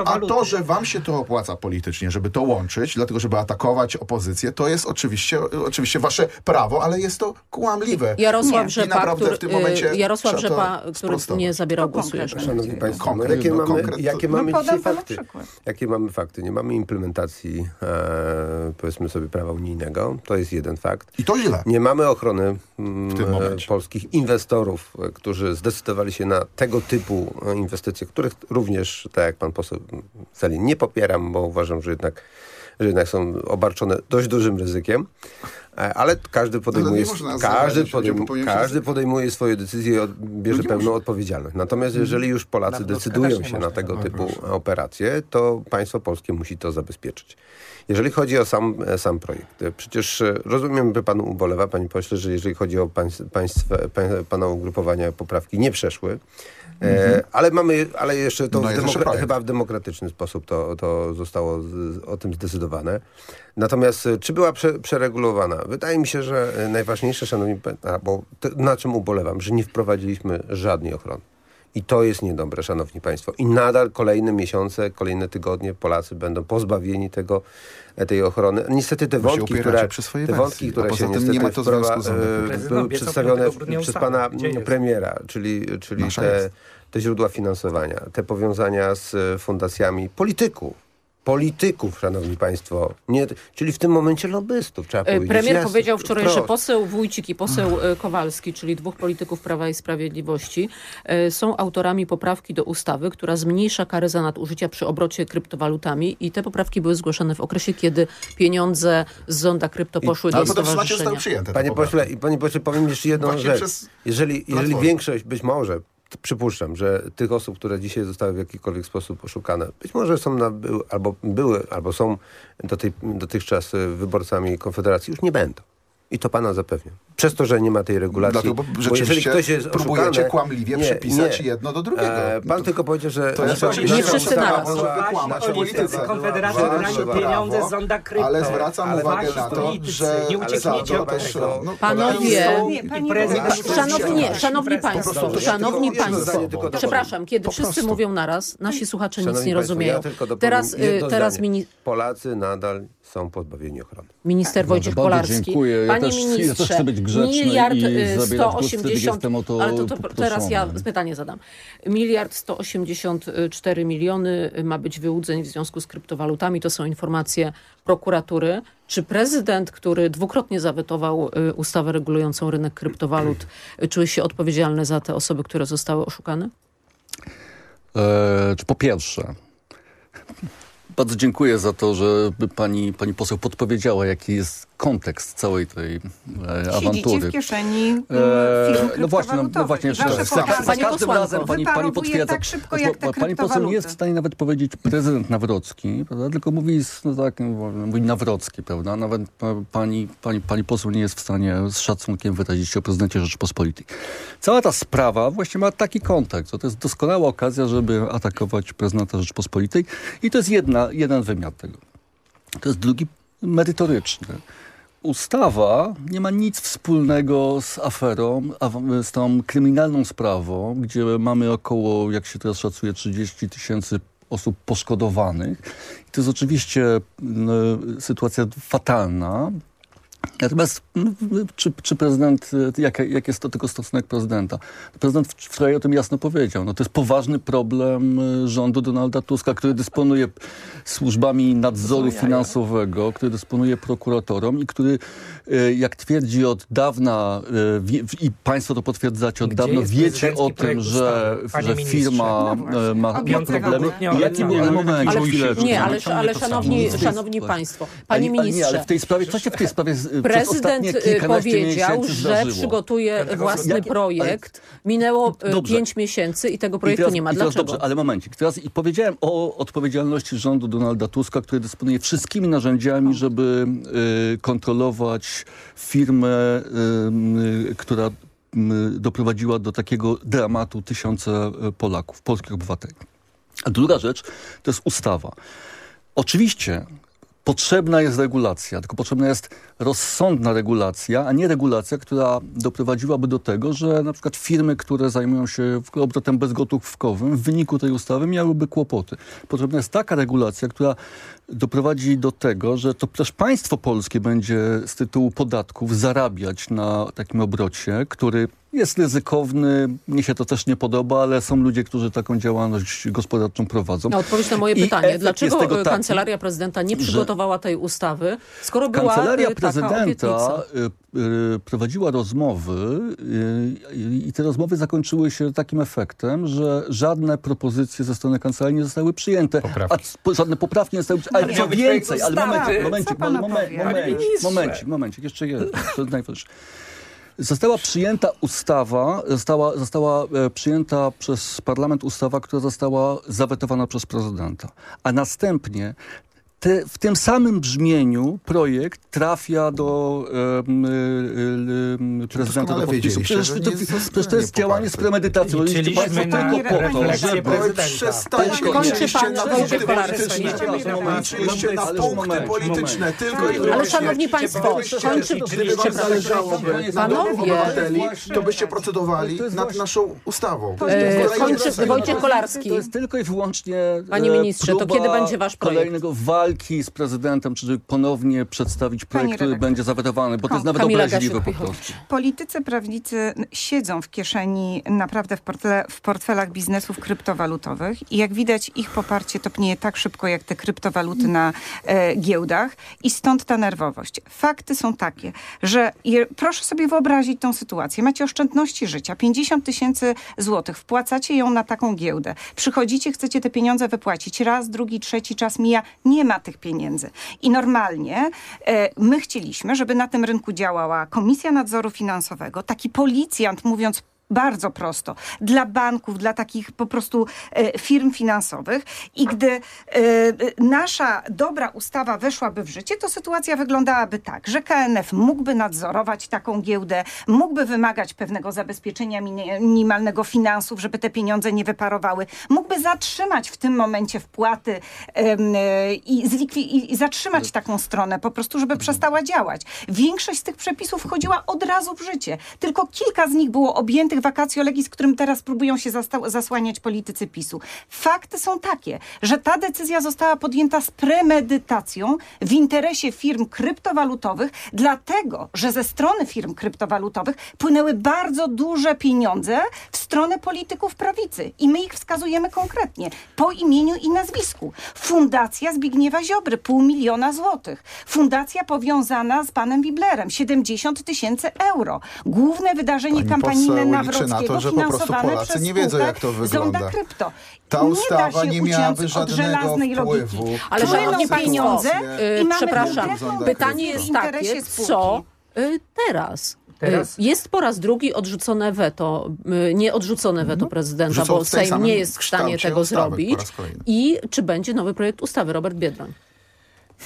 A to, że wam się to opłaca politycznie, żeby to łączyć, dlatego żeby atakować opozycję, to jest oczywiście, oczywiście wasze prawo, ale jest to kłamliwe. Jarosław Rzepa, który, w tym momencie y, Jarosław Rzepa, który nie zabierał głosu jeszcze. Szanowni Państwo, no, jakie, no, mamy, jakie No mamy podam dzisiaj fakty? Jakie mamy fakty? Nie mamy implementacji, e, powiedzmy sobie, prawa unijnego. To jest jeden fakt. I to źle. Nie mamy ochrony mm, e, polskich inwestorów, e, którzy zdecydowali się na tego typu e, inwestycje, których również, tak jak pan poseł Selin, nie popieram, bo uważam, że jednak, że jednak są obarczone dość dużym ryzykiem. E, Ale każdy podejmuje, każdy, zarazić, ludzie podejm, popełniają każdy podejmuje swoje decyzje i bierze Ludzie pełną odpowiedzialność. Natomiast jeżeli już Polacy Na decydują się na tego No, typu operacje, to państwo polskie musi to zabezpieczyć. Jeżeli chodzi o sam, e, sam projekt, e, przecież e, rozumiem, że pan ubolewa, panie pośle, że jeżeli chodzi o państw, państwa, pa, pana ugrupowania, poprawki nie przeszły, e, ale mamy, ale jeszcze to Mhm. No w chyba w demokratyczny sposób to, to zostało z, o tym zdecydowane. Natomiast czy była prze, przeregulowana? Wydaje mi się, że najważniejsze, szanowni państwo, bo to, na czym ubolewam, że nie wprowadziliśmy żadnej ochrony. I to jest niedobre, szanowni państwo. I nadal kolejne miesiące, kolejne tygodnie Polacy będą pozbawieni tego, e, tej ochrony. Niestety te wątki, które, te wątki, które poza się tym niestety nie ma to związku z wprowa- Zondą e, były przedstawione 5 grudnia przez pana premiera, czyli, czyli Nasza te, jest. te źródła finansowania, te powiązania z e, fundacjami polityków, polityków, szanowni państwo, nie, czyli w tym momencie lobbystów. Trzeba E, powiedzieć Premier jasno, powiedział wczoraj, że poseł Wójcik i poseł e, Kowalski, czyli dwóch polityków Prawa i Sprawiedliwości, e, są autorami poprawki do ustawy, która zmniejsza karę za nadużycia przy obrocie kryptowalutami i te poprawki były zgłoszone w okresie, kiedy pieniądze z zonda krypto poszły do stowarzyszenia. Panie pośle, i panie pośle, powiem jeszcze jedną Właśnie rzecz. Jeżeli, jeżeli większość, być może, przypuszczam, że tych osób, które dzisiaj zostały w jakikolwiek sposób oszukane, być może są na, albo były, albo są do tej, dotychczas wyborcami Konfederacji, już nie będą. I to pana zapewniam. Przez to, że nie ma tej regulacji. Dlatego, bo jeżeli ktoś jest próbujecie oszukany, kłamliwie nie, przypisać nie. jedno do drugiego. E, pan tylko powiedział, że... To jest Nie wszyscy ustawa naraz. Konfederacja była- pieniądze z zonda krypto. Ale zwracam Ale uwagę na to, że nie uciekniecie to od tego. No, Panowie, są- i prezydent Szanowni, szanowni. Państwo, szanowni Państwo, przepraszam, kiedy wszyscy mówią naraz, nasi słuchacze nic nie rozumieją. Teraz, y, teraz Polacy nadal są pozbawieni ochrony. minister Wojciech Bardzo Kolarski. Panie ministrze, też chcę być grzeczny miliard i y, wtedy, 180, jestem o to ale to, to teraz ja pytanie zadam. Miliard 184 miliony ma być wyłudzeń w związku z kryptowalutami. To są informacje prokuratury. Czy prezydent, który dwukrotnie zawetował y, ustawę regulującą rynek kryptowalut, y, czuje się odpowiedzialny za te osoby, które zostały oszukane? E, czy po pierwsze, bardzo dziękuję za to, że pani, pani poseł podpowiedziała, jaki jest kontekst całej tej e, Siedzicie awantury. w kieszeni mm, E, firm no właśnie, no, no właśnie, za, za każdym razem pani, pani potwierdza. tak szybko, jak pani poseł nie jest w stanie nawet powiedzieć prezydent Nawrocki, prawda? tylko mówi, no tak, mówi Nawrocki, prawda? Nawet pa- pani, pani, pani poseł nie jest w stanie z szacunkiem wyrazić się o prezydencie Rzeczypospolitej. Cała ta sprawa właśnie ma taki kontekst. To jest doskonała okazja, żeby atakować prezydenta Rzeczypospolitej i to jest jedna, jeden wymiar tego. To jest drugi merytoryczny. Ustawa nie ma nic wspólnego z aferą, z tą kryminalną sprawą, gdzie mamy około, jak się teraz szacuje, 30 tysięcy osób poszkodowanych. I to jest oczywiście no, sytuacja fatalna. Natomiast no, czy, czy prezydent, jak, jak jest do tego stosunek prezydenta? Prezydent wczoraj o tym jasno powiedział. No, to jest poważny problem e, rządu Donalda Tuska, który dysponuje służbami nadzoru finansowego, który dysponuje prokuratorą i który, e, jak twierdzi od dawna, e, wie, i państwo to potwierdzacie, od Gdzie dawno wiecie o tym, że, że ministrze. firma No ma, ma 5 problemy. nie, ale, ale to szanowni, szanowni. Państwo, panie ale Nie, ale ministrze, w tej sprawie, co się w tej sprawie Prezydent y, powiedział, że przygotuje własny Jakie- projekt. Minęło y, Dobrze. pięć miesięcy i tego I projektu teraz, nie ma. i teraz Dlaczego? Dobrze, ale momencik. Teraz i powiedziałem o odpowiedzialności rządu Donalda Tuska, który dysponuje wszystkimi narzędziami, żeby y, kontrolować firmę, y, y, która y, doprowadziła do takiego dramatu tysiące Polaków, polskich obywateli. A druga rzecz to jest ustawa. Oczywiście potrzebna jest regulacja, tylko potrzebna jest rozsądna regulacja, a nie regulacja, która doprowadziłaby do tego, że na przykład firmy, które zajmują się obrotem bezgotówkowym w wyniku tej ustawy miałyby kłopoty. Potrzebna jest taka regulacja, która doprowadzi do tego, że to też państwo polskie będzie z tytułu podatków zarabiać na takim obrocie, który jest ryzykowny, mnie się to też nie podoba, ale są ludzie, którzy taką działalność gospodarczą prowadzą. Na odpowiedź na moje I pytanie. Dlaczego taki, Kancelaria Prezydenta nie przygotowała tej ustawy, skoro była Kancelaria y, prezydenta obietnica? y, y, prowadziła rozmowy i te rozmowy zakończyły się takim efektem, że żadne propozycje ze strony kancelarii nie zostały przyjęte. A c- żadne poprawki nie zostały przyjęte. Ale co więcej, ale momencik, momencik, Panie ministrze. momencik, momencik, jeszcze jeden. To jest najważniejsze. Została przyjęta ustawa, została, została e, przyjęta przez parlament ustawa, która została zawetowana przez prezydenta. A następnie te, w tym samym brzmieniu projekt trafia do y, y, y, prezydenta do podpisu. Przecież że to, przecież to jest działanie z premedytacją. Liczyliśmy państwo na tylko po to, żeby... Przestańcie pan na Wojciech punkty Kolarski. polityczne. Liczyliście na Ale punkty polityczne, tylko i Ale szanowni państwo, Gdybyście- kończy... Gdyby wam na Panowie. obywateli, to byście procedowali nad naszą ustawą. E, kończy Wojciech Kolarski. To jest tylko i wyłącznie Panie e, ministrze, to kiedy będzie wasz projekt? kolejnego walki z prezydentem, czy ponownie przedstawić projekt, który redaktor. będzie zawetowany, bo to jest nawet Kamila obraźliwe po prostu. Politycy prawnicy siedzą w kieszeni naprawdę w, portle, w portfelach biznesów kryptowalutowych i jak widać ich poparcie topnieje tak szybko jak te kryptowaluty na e, giełdach i stąd ta nerwowość. Fakty są takie, że je, proszę sobie wyobrazić tą sytuację. Macie oszczędności życia, 50 tysięcy złotych, wpłacacie ją na taką giełdę. Przychodzicie, chcecie te pieniądze wypłacić. Raz, drugi, trzeci czas mija, nie ma tych pieniędzy. I normalnie e, my chcieliśmy, żeby na tym rynku działała Komisja Nadzoru Finansowego, taki policjant, mówiąc bardzo prosto, dla banków, dla takich po prostu e, firm finansowych i gdy e, nasza dobra ustawa weszłaby w życie, to sytuacja wyglądałaby tak, że KNF mógłby nadzorować taką giełdę, mógłby wymagać pewnego zabezpieczenia mini- minimalnego finansów, żeby te pieniądze nie wyparowały, mógłby zatrzymać w tym momencie wpłaty e, i, i, i zatrzymać taką stronę po prostu, żeby przestała działać. Większość z tych przepisów wchodziła od razu w życie. Tylko kilka z nich było objętych vacatio legis, którym teraz próbują się zasłaniać politycy PiSu. Fakty są takie, że ta decyzja została podjęta z premedytacją w interesie firm kryptowalutowych, dlatego, że ze strony firm kryptowalutowych płynęły bardzo duże pieniądze w stronę polityków prawicy. I my ich wskazujemy konkretnie, po imieniu i nazwisku. Fundacja Zbigniewa Ziobry, pół miliona złotych. Fundacja powiązana z panem Biblerem, 70 tysięcy euro. Główne wydarzenie Pani kampanijne poseł liczy na to, że po prostu Polacy nie wiedzą, jak to Zonda wygląda. Krypto. Ta nie ustawa nie miałaby od żadnego żelaznej wpływu. logiki. Ale państwo, pieniądze i mamy przepraszam, pytanie jest takie, co y, teraz? Teraz? Y, Jest po raz drugi odrzucone weto, y, nie odrzucone weto prezydenta, Wrzucą bo Sejm nie jest w stanie tego zrobić. I czy będzie nowy projekt ustawy? Robert Biedroń.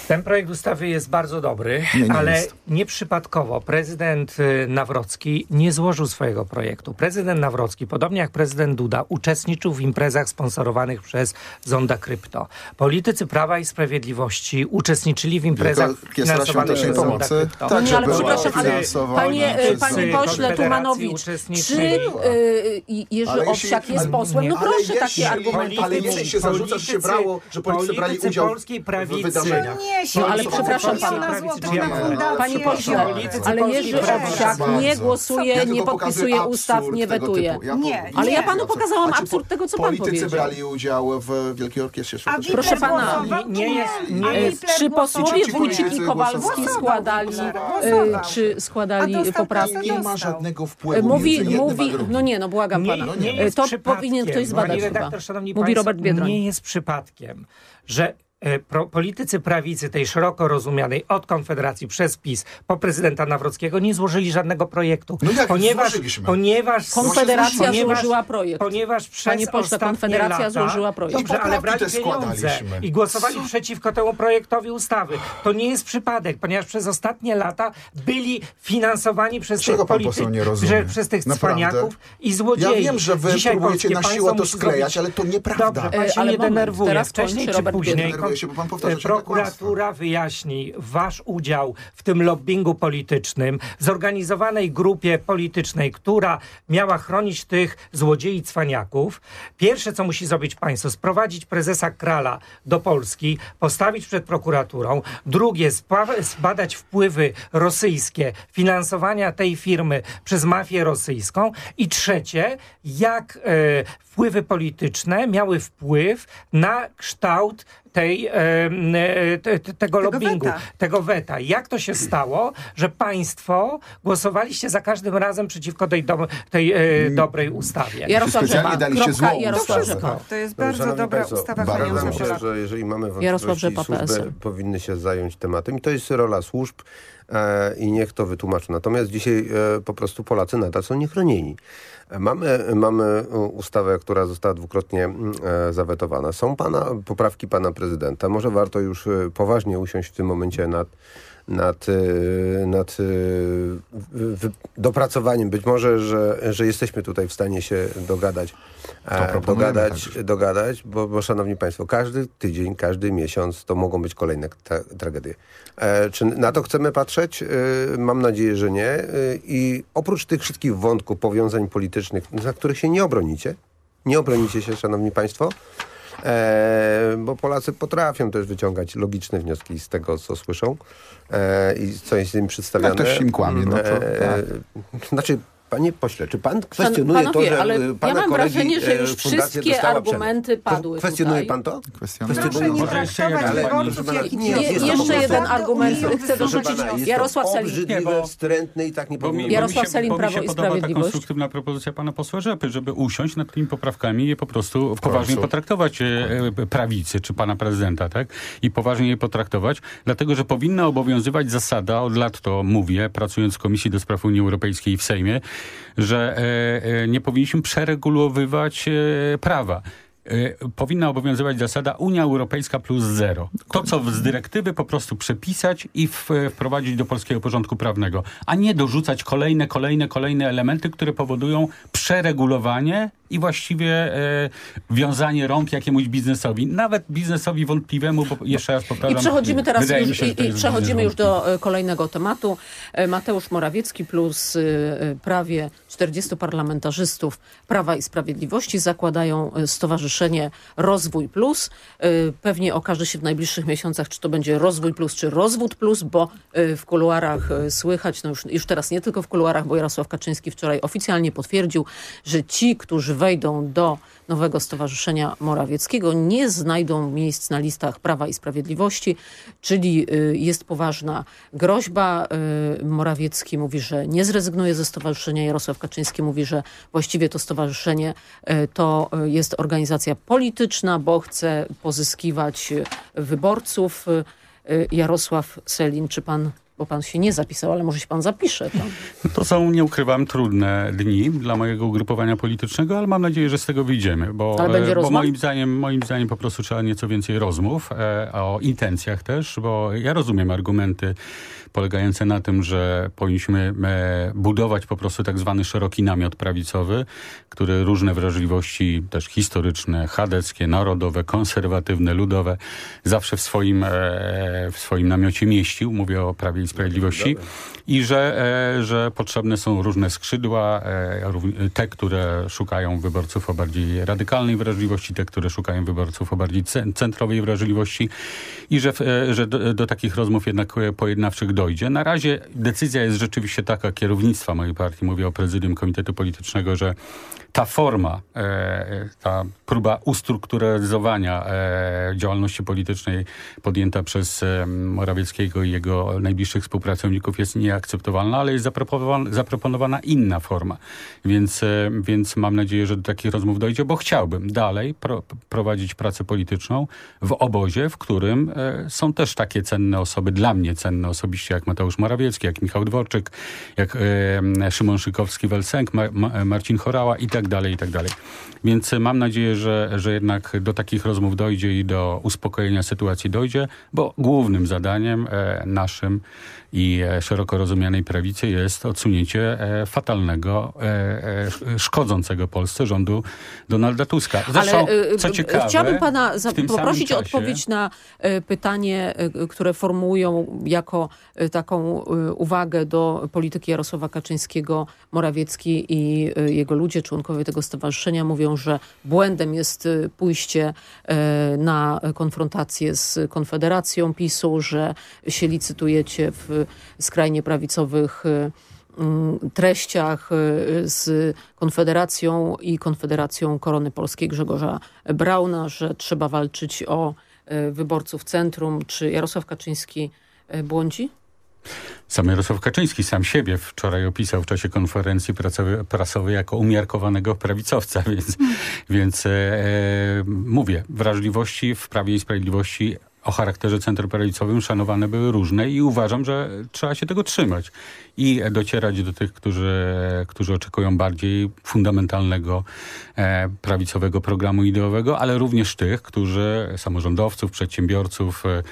Ten projekt ustawy jest bardzo dobry, Nie, nie ale jest. nieprzypadkowo prezydent y, Nawrocki nie złożył swojego projektu. Prezydent Nawrocki, podobnie jak prezydent Duda, uczestniczył w imprezach sponsorowanych przez Zonda Krypto. Politycy Prawa i Sprawiedliwości uczestniczyli w imprezach finansowanych przez Zonda Pomocy Krypto. także nie, ale przepraszam, ale panie, przez panie pośle Tumanowicz, czy uczestniczyli. y, Jerzy Ale jeśli- Owsiak jest ale- posłem? No nie, proszę takie argumenty. ale jeśli się zarzuca, że się brało, że politycy brali udział polskiej w wydarzeniach. No, ale nie przepraszam pana. Panie pośle, Politycy ale Jerzy. Owsiak nie głosuje, nie podpisuje ustaw, nie wetuje. Nie, Ale ja nie. panu pokazałam Znaczy, absurd tego, co pan Politycy powiedział. brali udział w Wielkiej Orkiestrze Świątecznej Proszę pana, nie- nie jest- Witler Czy posłowie Ci Wójcik i politycy Kowalski składali, czy składali poprawki? nie ma żadnego wpływu Mówi, a mówi, drugim. no nie, no błagam nie, pana. nie jest to powinien ktoś zbadać chyba. Mówi Robert Biedroń. Nie jest przypadkiem, że e, pro, politycy prawicy, tej szeroko rozumianej od Konfederacji przez PiS po prezydenta Nawrockiego nie złożyli żadnego projektu. No jak ponieważ, złożyliśmy? ponieważ Konfederacja ponieważ, złożyła projekt. Ponieważ przez Panie pośle, Konfederacja lata, złożyła projekt. Dobrze, I ale brali pieniądze i głosowali przeciwko temu projektowi ustawy. To nie jest przypadek, ponieważ przez ostatnie lata byli finansowani przez Czego tych polityków, przez tych cwaniaków i złodziei. Ja wiem, że wy Dzisiaj próbujecie na siłę to sklejać, ale to nieprawda. Dobrze, pan E, się ale nie denerwuje. teraz Wcześniej czy później Się, bo pan powtarza e, prokuratura wyjaśni wasz udział w tym lobbingu politycznym, zorganizowanej grupie politycznej, która miała chronić tych złodziei cwaniaków. Pierwsze, co musi zrobić państwo, sprowadzić prezesa Krala do Polski, postawić przed prokuraturą. Drugie, zbadać wpływy rosyjskie, finansowania tej firmy przez mafię rosyjską. I trzecie, jak e, wpływy polityczne miały wpływ na kształt tej, e, te, te, tego lobbingu, weta. tego weta. Jak to się stało, że państwo głosowaliście za każdym razem przeciwko tej, do, tej e, dobrej ustawie? Jarosław Rzepa, daliście kropka, złą Jarosław. Rzepa. To jest bardzo szanowni dobra państwo, ustawa Zgadzam się, że jeżeli mamy wątpliwości, służby powinny się zająć tematem i to jest rola służb e, i niech to wytłumaczą. Natomiast dzisiaj e, po prostu Polacy nadal są niechronieni. Mamy, mamy ustawę, która została dwukrotnie mm, e, zawetowana. Są pana, poprawki pana prezydenta. Może warto już e, poważnie usiąść w tym momencie nad nad, e, nad w- dopracowaniem. Być może, że, że jesteśmy tutaj w stanie się dogadać, e, dogadać, także. dogadać bo, bo szanowni państwo, każdy tydzień, każdy miesiąc to mogą być kolejne tra tragedie. E, czy na to chcemy patrzeć? E, mam nadzieję, że nie. I oprócz tych wszystkich wątków, powiązań politycznych, za których się nie obronicie, nie obronicie się, szanowni państwo, E, bo Polacy potrafią też wyciągać logiczne wnioski z tego, co słyszą e, i co jest im przedstawiane. Jak ktoś im kłamie, no to e, tak. Znaczy, Panie pośle, czy pan kwestionuje Panowie, to, że ale y, pana ja mam kolegi, wrażenie, że e, już wszystkie argumenty padły Kwestionuje tutaj. pan to? Kwestionuje. Proszę nie traktować wyborców jak Nie, to jeszcze jeden argument chcę dorzucić. Jarosław to Selin. Nie, bo- wstrętne i tak nie powinno bo Jarosław Selin, Prawo i podoba ta Sprawiedliwość. konstruktywna propozycja pana posła Rzepy, żeby usiąść nad tymi poprawkami i je po prostu poważnie potraktować e, e, prawicy, czy pana prezydenta, tak? I poważnie je potraktować, dlatego, że powinna obowiązywać zasada, od lat to mówię, pracując w Komisji do Spraw Unii Europejskiej w Sejmie, że e, e, nie powinniśmy przeregulowywać e, prawa. E, Powinna obowiązywać zasada Unia Europejska plus zero. To, co z dyrektywy po prostu przepisać i wprowadzić do polskiego porządku prawnego, a nie dorzucać kolejne, kolejne, kolejne elementy, które powodują przeregulowanie i właściwie e, wiązanie rąk jakiemuś biznesowi. Nawet biznesowi wątpliwemu, bo jeszcze raz I powtarzam. przechodzimy teraz już, się, i, i przechodzimy już do e, kolejnego tematu. Mateusz Morawiecki plus prawie 40 parlamentarzystów Prawa i Sprawiedliwości zakładają e, Stowarzyszenie Rozwój Plus. E, Pewnie okaże się w najbliższych miesiącach, czy to będzie Rozwój Plus, czy Rozwód Plus, bo e, w kuluarach słychać, no już, już teraz nie tylko w kuluarach, bo Jarosław Kaczyński wczoraj oficjalnie potwierdził, że ci, którzy wejdą do nowego Stowarzyszenia Morawieckiego nie znajdą miejsc na listach Prawa i Sprawiedliwości, czyli jest poważna groźba. Morawiecki mówi, że nie zrezygnuje ze stowarzyszenia. Jarosław Kaczyński mówi, że właściwie to stowarzyszenie y, to y, jest organizacja polityczna, bo chce pozyskiwać y, wyborców. Jarosław Selin, czy pan, bo pan się nie zapisał, ale może się pan zapisze. To. To są, nie ukrywam, trudne dni dla mojego ugrupowania politycznego, ale mam nadzieję, że z tego wyjdziemy, bo, e, bo moim zdaniem, moim zdaniem po prostu trzeba nieco więcej rozmów e, o intencjach też, bo ja rozumiem argumenty polegające na tym, że powinniśmy e, budować po prostu tak zwany szeroki namiot prawicowy, który różne wrażliwości też historyczne, chadeckie, narodowe, konserwatywne, ludowe zawsze w swoim, e, w swoim namiocie mieścił. Mówię o Prawie i Sprawiedliwości. I że, e, że potrzebne są różne skrzydła, te, które szukają wyborców o bardziej radykalnej wrażliwości, te, które szukają wyborców o bardziej ce- centrowej wrażliwości i że, że do, do takich rozmów jednak pojednawczych dojdzie. Na razie decyzja jest rzeczywiście taka kierownictwa mojej partii, mówię o prezydium Komitetu Politycznego, że ta forma, e, ta próba ustrukturyzowania e, działalności politycznej podjęta przez e, Morawieckiego i jego najbliższych współpracowników jest nieakceptowalna, ale jest zaproponowana, inna forma. Więc, e, więc mam nadzieję, że do takich rozmów dojdzie, bo chciałbym dalej pro, prowadzić pracę polityczną w obozie, w którym e, są też takie cenne osoby, dla mnie cenne osobiście, jak Mateusz Morawiecki, jak Michał Dworczyk, jak e, Szymon Szykowski-Welsenk, Ma, Ma, Marcin Chorała i tak dalej, i tak dalej. Więc e, mam nadzieję, że, że jednak do takich rozmów dojdzie i do uspokojenia sytuacji dojdzie, bo głównym zadaniem e, naszym i e, szeroko rozumianej prawicy jest odsunięcie fatalnego, szkodzącego Polsce rządu Donalda Tuska. Zresztą, Ale co ciekawe, chciałabym pana poprosić o odpowiedź na pytanie, które formułują jako taką uwagę do polityki Jarosława Kaczyńskiego Morawiecki i jego ludzie, członkowie tego stowarzyszenia mówią, że błędem jest y, pójście y, na konfrontację z Konfederacją PiSu, że się licytujecie w skrajnie prawicowych y, mm, treściach y, z Konfederacją i Konfederacją Korony Polskiej Grzegorza Brauna, że trzeba walczyć o y, wyborców centrum. Czy Jarosław Kaczyński y, błądzi? Sam Jarosław Kaczyński sam siebie wczoraj opisał w czasie konferencji prasowej, prasowej jako umiarkowanego prawicowca, więc, więc e, e, mówię, wrażliwości w Prawie i Sprawiedliwości o charakterze centroprawicowym szanowane były różne i uważam, że trzeba się tego trzymać i docierać do tych, którzy, którzy oczekują bardziej fundamentalnego e, prawicowego programu ideowego, ale również tych, którzy, samorządowców, przedsiębiorców, e,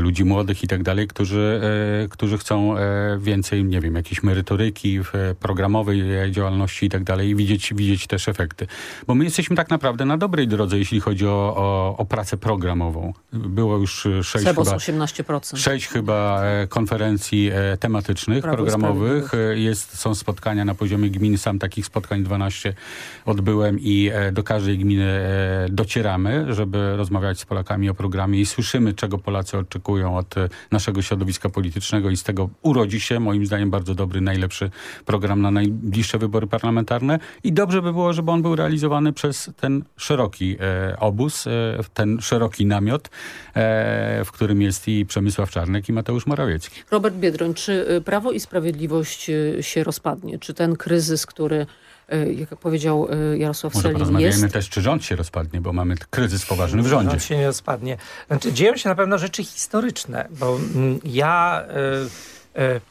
ludzi młodych i tak dalej, którzy, e, którzy chcą e, więcej, nie wiem, jakiejś merytoryki w e, programowej działalności i tak dalej i widzieć, widzieć też efekty. Bo my jesteśmy tak naprawdę na dobrej drodze, jeśli chodzi o, o, o pracę programową. Było już sześć Sebos chyba, 18%. sześć chyba konferencji tematycznych, Prawo programowych. Jest, są spotkania na poziomie gminy, sam takich spotkań 12 odbyłem i do każdej gminy docieramy, żeby rozmawiać z Polakami o programie i słyszymy, czego Polacy oczekują od e, naszego środowiska politycznego i z tego urodzi się, moim zdaniem, bardzo dobry, najlepszy program na najbliższe wybory parlamentarne i dobrze by było, żeby on był realizowany przez ten szeroki e, obóz, e, ten szeroki namiot, e, w którym jest i Przemysław Czarnek i Mateusz Morawiecki. Robert Biedroń, czy y, Prawo i Sprawiedliwość y, się rozpadnie? Czy ten kryzys, który, jak powiedział y, Jarosław Może porozmawiajmy jest... też, czy rząd się rozpadnie, bo mamy kryzys poważny w rządzie. Rząd się nie rozpadnie. Znaczy, dzieją się na pewno rzeczy historyczne, bo mm, ja y,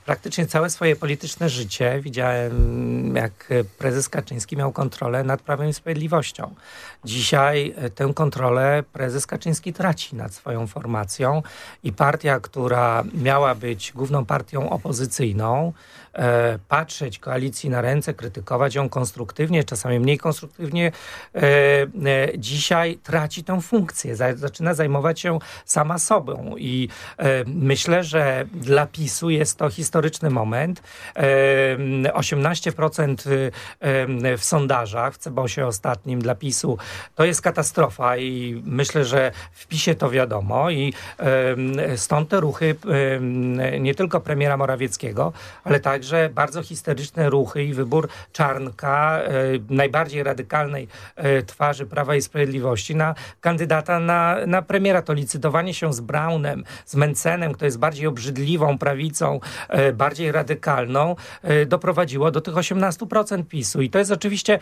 praktycznie całe swoje polityczne życie widziałem, jak prezes Kaczyński miał kontrolę nad Prawem i Sprawiedliwością. Dzisiaj tę kontrolę prezes Kaczyński traci nad swoją formacją i partia, która miała być główną partią opozycyjną, e, patrzeć koalicji na ręce, krytykować ją konstruktywnie, czasami mniej konstruktywnie, e, e, dzisiaj traci tę funkcję, za, zaczyna zajmować się sama sobą i e, myślę, że dla PiSu jest to historyczny moment. E, 18% y, e, w sondażach, w Cebosie ostatnim dla PiSu, to jest katastrofa i myślę, że w PiSie to wiadomo i e, stąd te ruchy e, nie tylko premiera Morawieckiego, ale także bardzo historyczne ruchy i wybór Czarnka, e, najbardziej radykalnej e, twarzy Prawa i Sprawiedliwości na kandydata na, na premiera. To licytowanie się z Braunem, z Mencenem, kto jest bardziej obrzydliwą prawicą, e, bardziej radykalną, doprowadziło do tych 18% PiSu. I to jest oczywiście,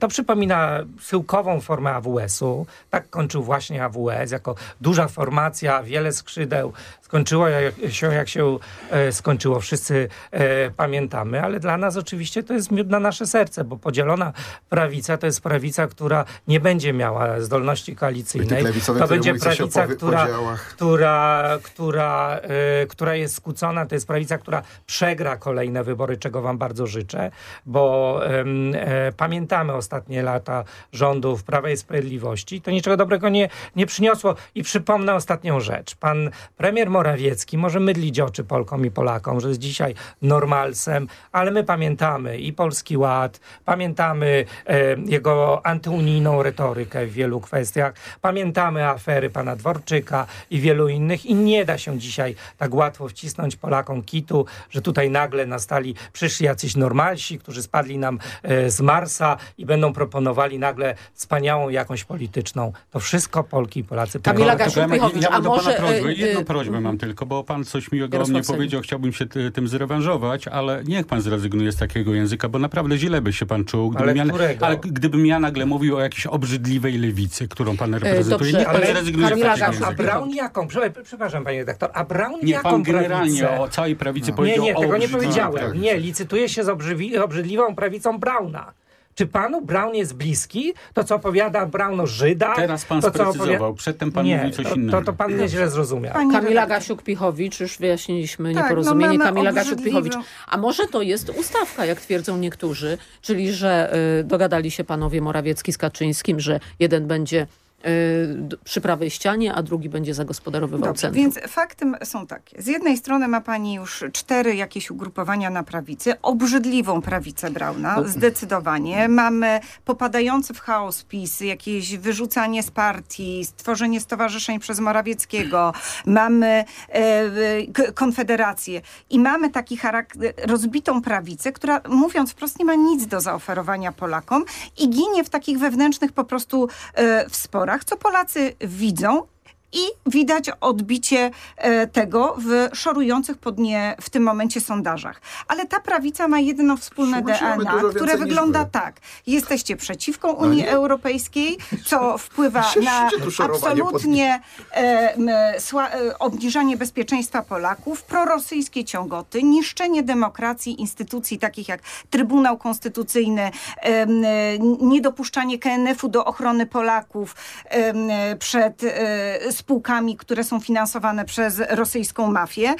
to przypomina schyłkową formę AWS-u. Tak kończył właśnie AWS, jako duża formacja, wiele skrzydeł. Skończyło jak się, jak się e, skończyło. Wszyscy e, pamiętamy, ale dla nas oczywiście to jest miód na nasze serce, bo podzielona prawica to jest prawica, która nie będzie miała zdolności koalicyjnej. To będzie prawica, która, która, która, e, która jest skłócona. To jest prawica, która przegra kolejne wybory, czego wam bardzo życzę, bo pamiętamy ostatnie lata rządów Prawa i Sprawiedliwości. To niczego dobrego nie, nie przyniosło. I przypomnę ostatnią rzecz. Pan premier Morawiecki może mydlić oczy Polkom i Polakom, że jest dzisiaj normalsem, ale my pamiętamy i Polski Ład, pamiętamy e, jego antyunijną retorykę w wielu kwestiach, pamiętamy afery pana Dworczyka i wielu innych i nie da się dzisiaj tak łatwo wcisnąć Polakom kitu, że tutaj nagle nastali, przyszli jacyś normalsi, którzy spadli nam e, z Marsa i będą proponowali nagle wspaniałą jakąś polityczną. To wszystko Polki i Polacy Kamila pamiętają. Gasiuk- Gasiuk-Piechowicz, ja a mam do pana może, prośbę, y, jedną prośbę mam tylko, bo pan coś mi ogromnie Jarosław Sellin. powiedział, chciałbym się ty, tym zrewanżować, ale niech pan zrezygnuje z takiego języka, bo naprawdę źle by się pan czuł, Ale gdybym, ja, którego? ale gdybym ja nagle mówił o jakiejś obrzydliwej lewicy, którą pan reprezentuje. dobrze, niech pan ale zrezygnuje z takiego Gasiuk- A języka. Braun jaką? Prze- Przepraszam, panie redaktor, a Braun Nie, jaką pan generalnie prawicę? o całej prawicy Nie, powiedział nie, o tego nie powiedziałem. prawicy. Nie, licytuję się z obrzydli- obrzydliwą prawicą Brauna. Czy panu Braun jest bliski? To, co opowiada Braun o Żydach? Teraz pan to, co sprecyzował, przedtem pan nie, mówił coś innego. To, to pan mnie źle zrozumiał. Pani Kamila. Gasiuk-Pichowicz, już wyjaśniliśmy Tak, nieporozumienie. no Kamila Gasiuk-Pichowicz. A może to jest ustawka, jak twierdzą niektórzy, czyli że y, dogadali się panowie Morawiecki z Kaczyńskim, że jeden będzie przy prawej ścianie, a drugi będzie zagospodarowywał Dobrze, centrum. więc fakty są takie. Z jednej strony ma pani już cztery jakieś ugrupowania na prawicy, obrzydliwą prawicę Brauna, zdecydowanie. Mamy popadający w chaos PiS, jakieś wyrzucanie z partii, stworzenie stowarzyszeń przez Morawieckiego, mamy e, konfederację i mamy taki charakter, rozbitą prawicę, która mówiąc wprost nie ma nic do zaoferowania Polakom i ginie w takich wewnętrznych po prostu e, w sporach, co Polacy widzą i widać odbicie e, tego w szorujących pod nie w tym momencie sondażach. Ale ta prawica ma jedno wspólne DNA, które wygląda wy. tak. Jesteście przeciwko Unii nie. Europejskiej, co wpływa na absolutnie e, e, obniżanie bezpieczeństwa Polaków, prorosyjskie ciągoty, niszczenie demokracji, instytucji takich jak Trybunał Konstytucyjny, niedopuszczanie KNF-u do ochrony Polaków przed spółkami, które są finansowane przez rosyjską mafię.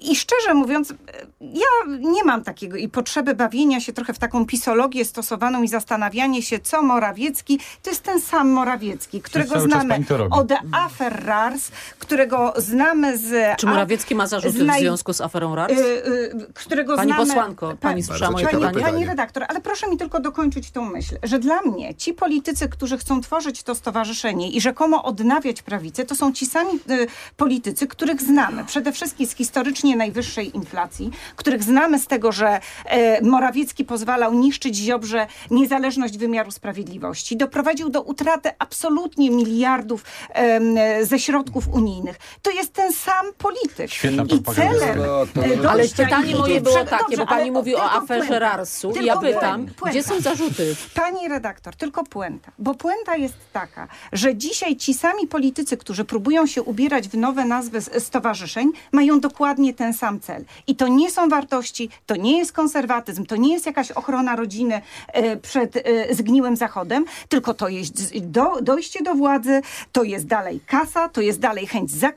I szczerze mówiąc, e, ja nie mam takiego i potrzeby bawienia się trochę w taką pisologię stosowaną i zastanawianie się, co Morawiecki, to jest ten sam Morawiecki, którego znamy pani od afer RARS, którego znamy z... Czy Morawiecki ma zarzuty w związku z aferą RARS? y, y, którego Pani znamy... posłanko, pani Pa- słyszała moje pani, pytanie? pani redaktor, ale proszę mi tylko dokończyć tą myśl, że dla mnie ci politycy, którzy chcą tworzyć to stowarzyszenie i rzekomo odnawiać prawicę, to są ci sami y, politycy, których znamy. Przede wszystkim z historycznie najwyższej inflacji, których znamy z tego, że e, Morawiecki pozwalał niszczyć Ziobrze niezależność wymiaru sprawiedliwości. Doprowadził do utraty absolutnie miliardów em, ze środków unijnych. To jest ten sam polityk. Świetna I celem No, to- e, Ale pytanie moje było Dobrze, takie, bo pani mówi o aferze puenta. RARS-u ja puenta. pytam, gdzie są zarzuty? Pani redaktor, tylko puenta. Bo puenta jest taka, że dzisiaj ci sami politycy, którzy próbują się ubierać w nowe nazwy stowarzyszeń, mają dokładnie ten sam cel. I to nie są wartości, to nie jest konserwatyzm, to nie jest jakaś ochrona rodziny e, przed e, zgniłym zachodem, tylko to jest dojście do władzy, to jest dalej kasa, to jest dalej chęć zakończenia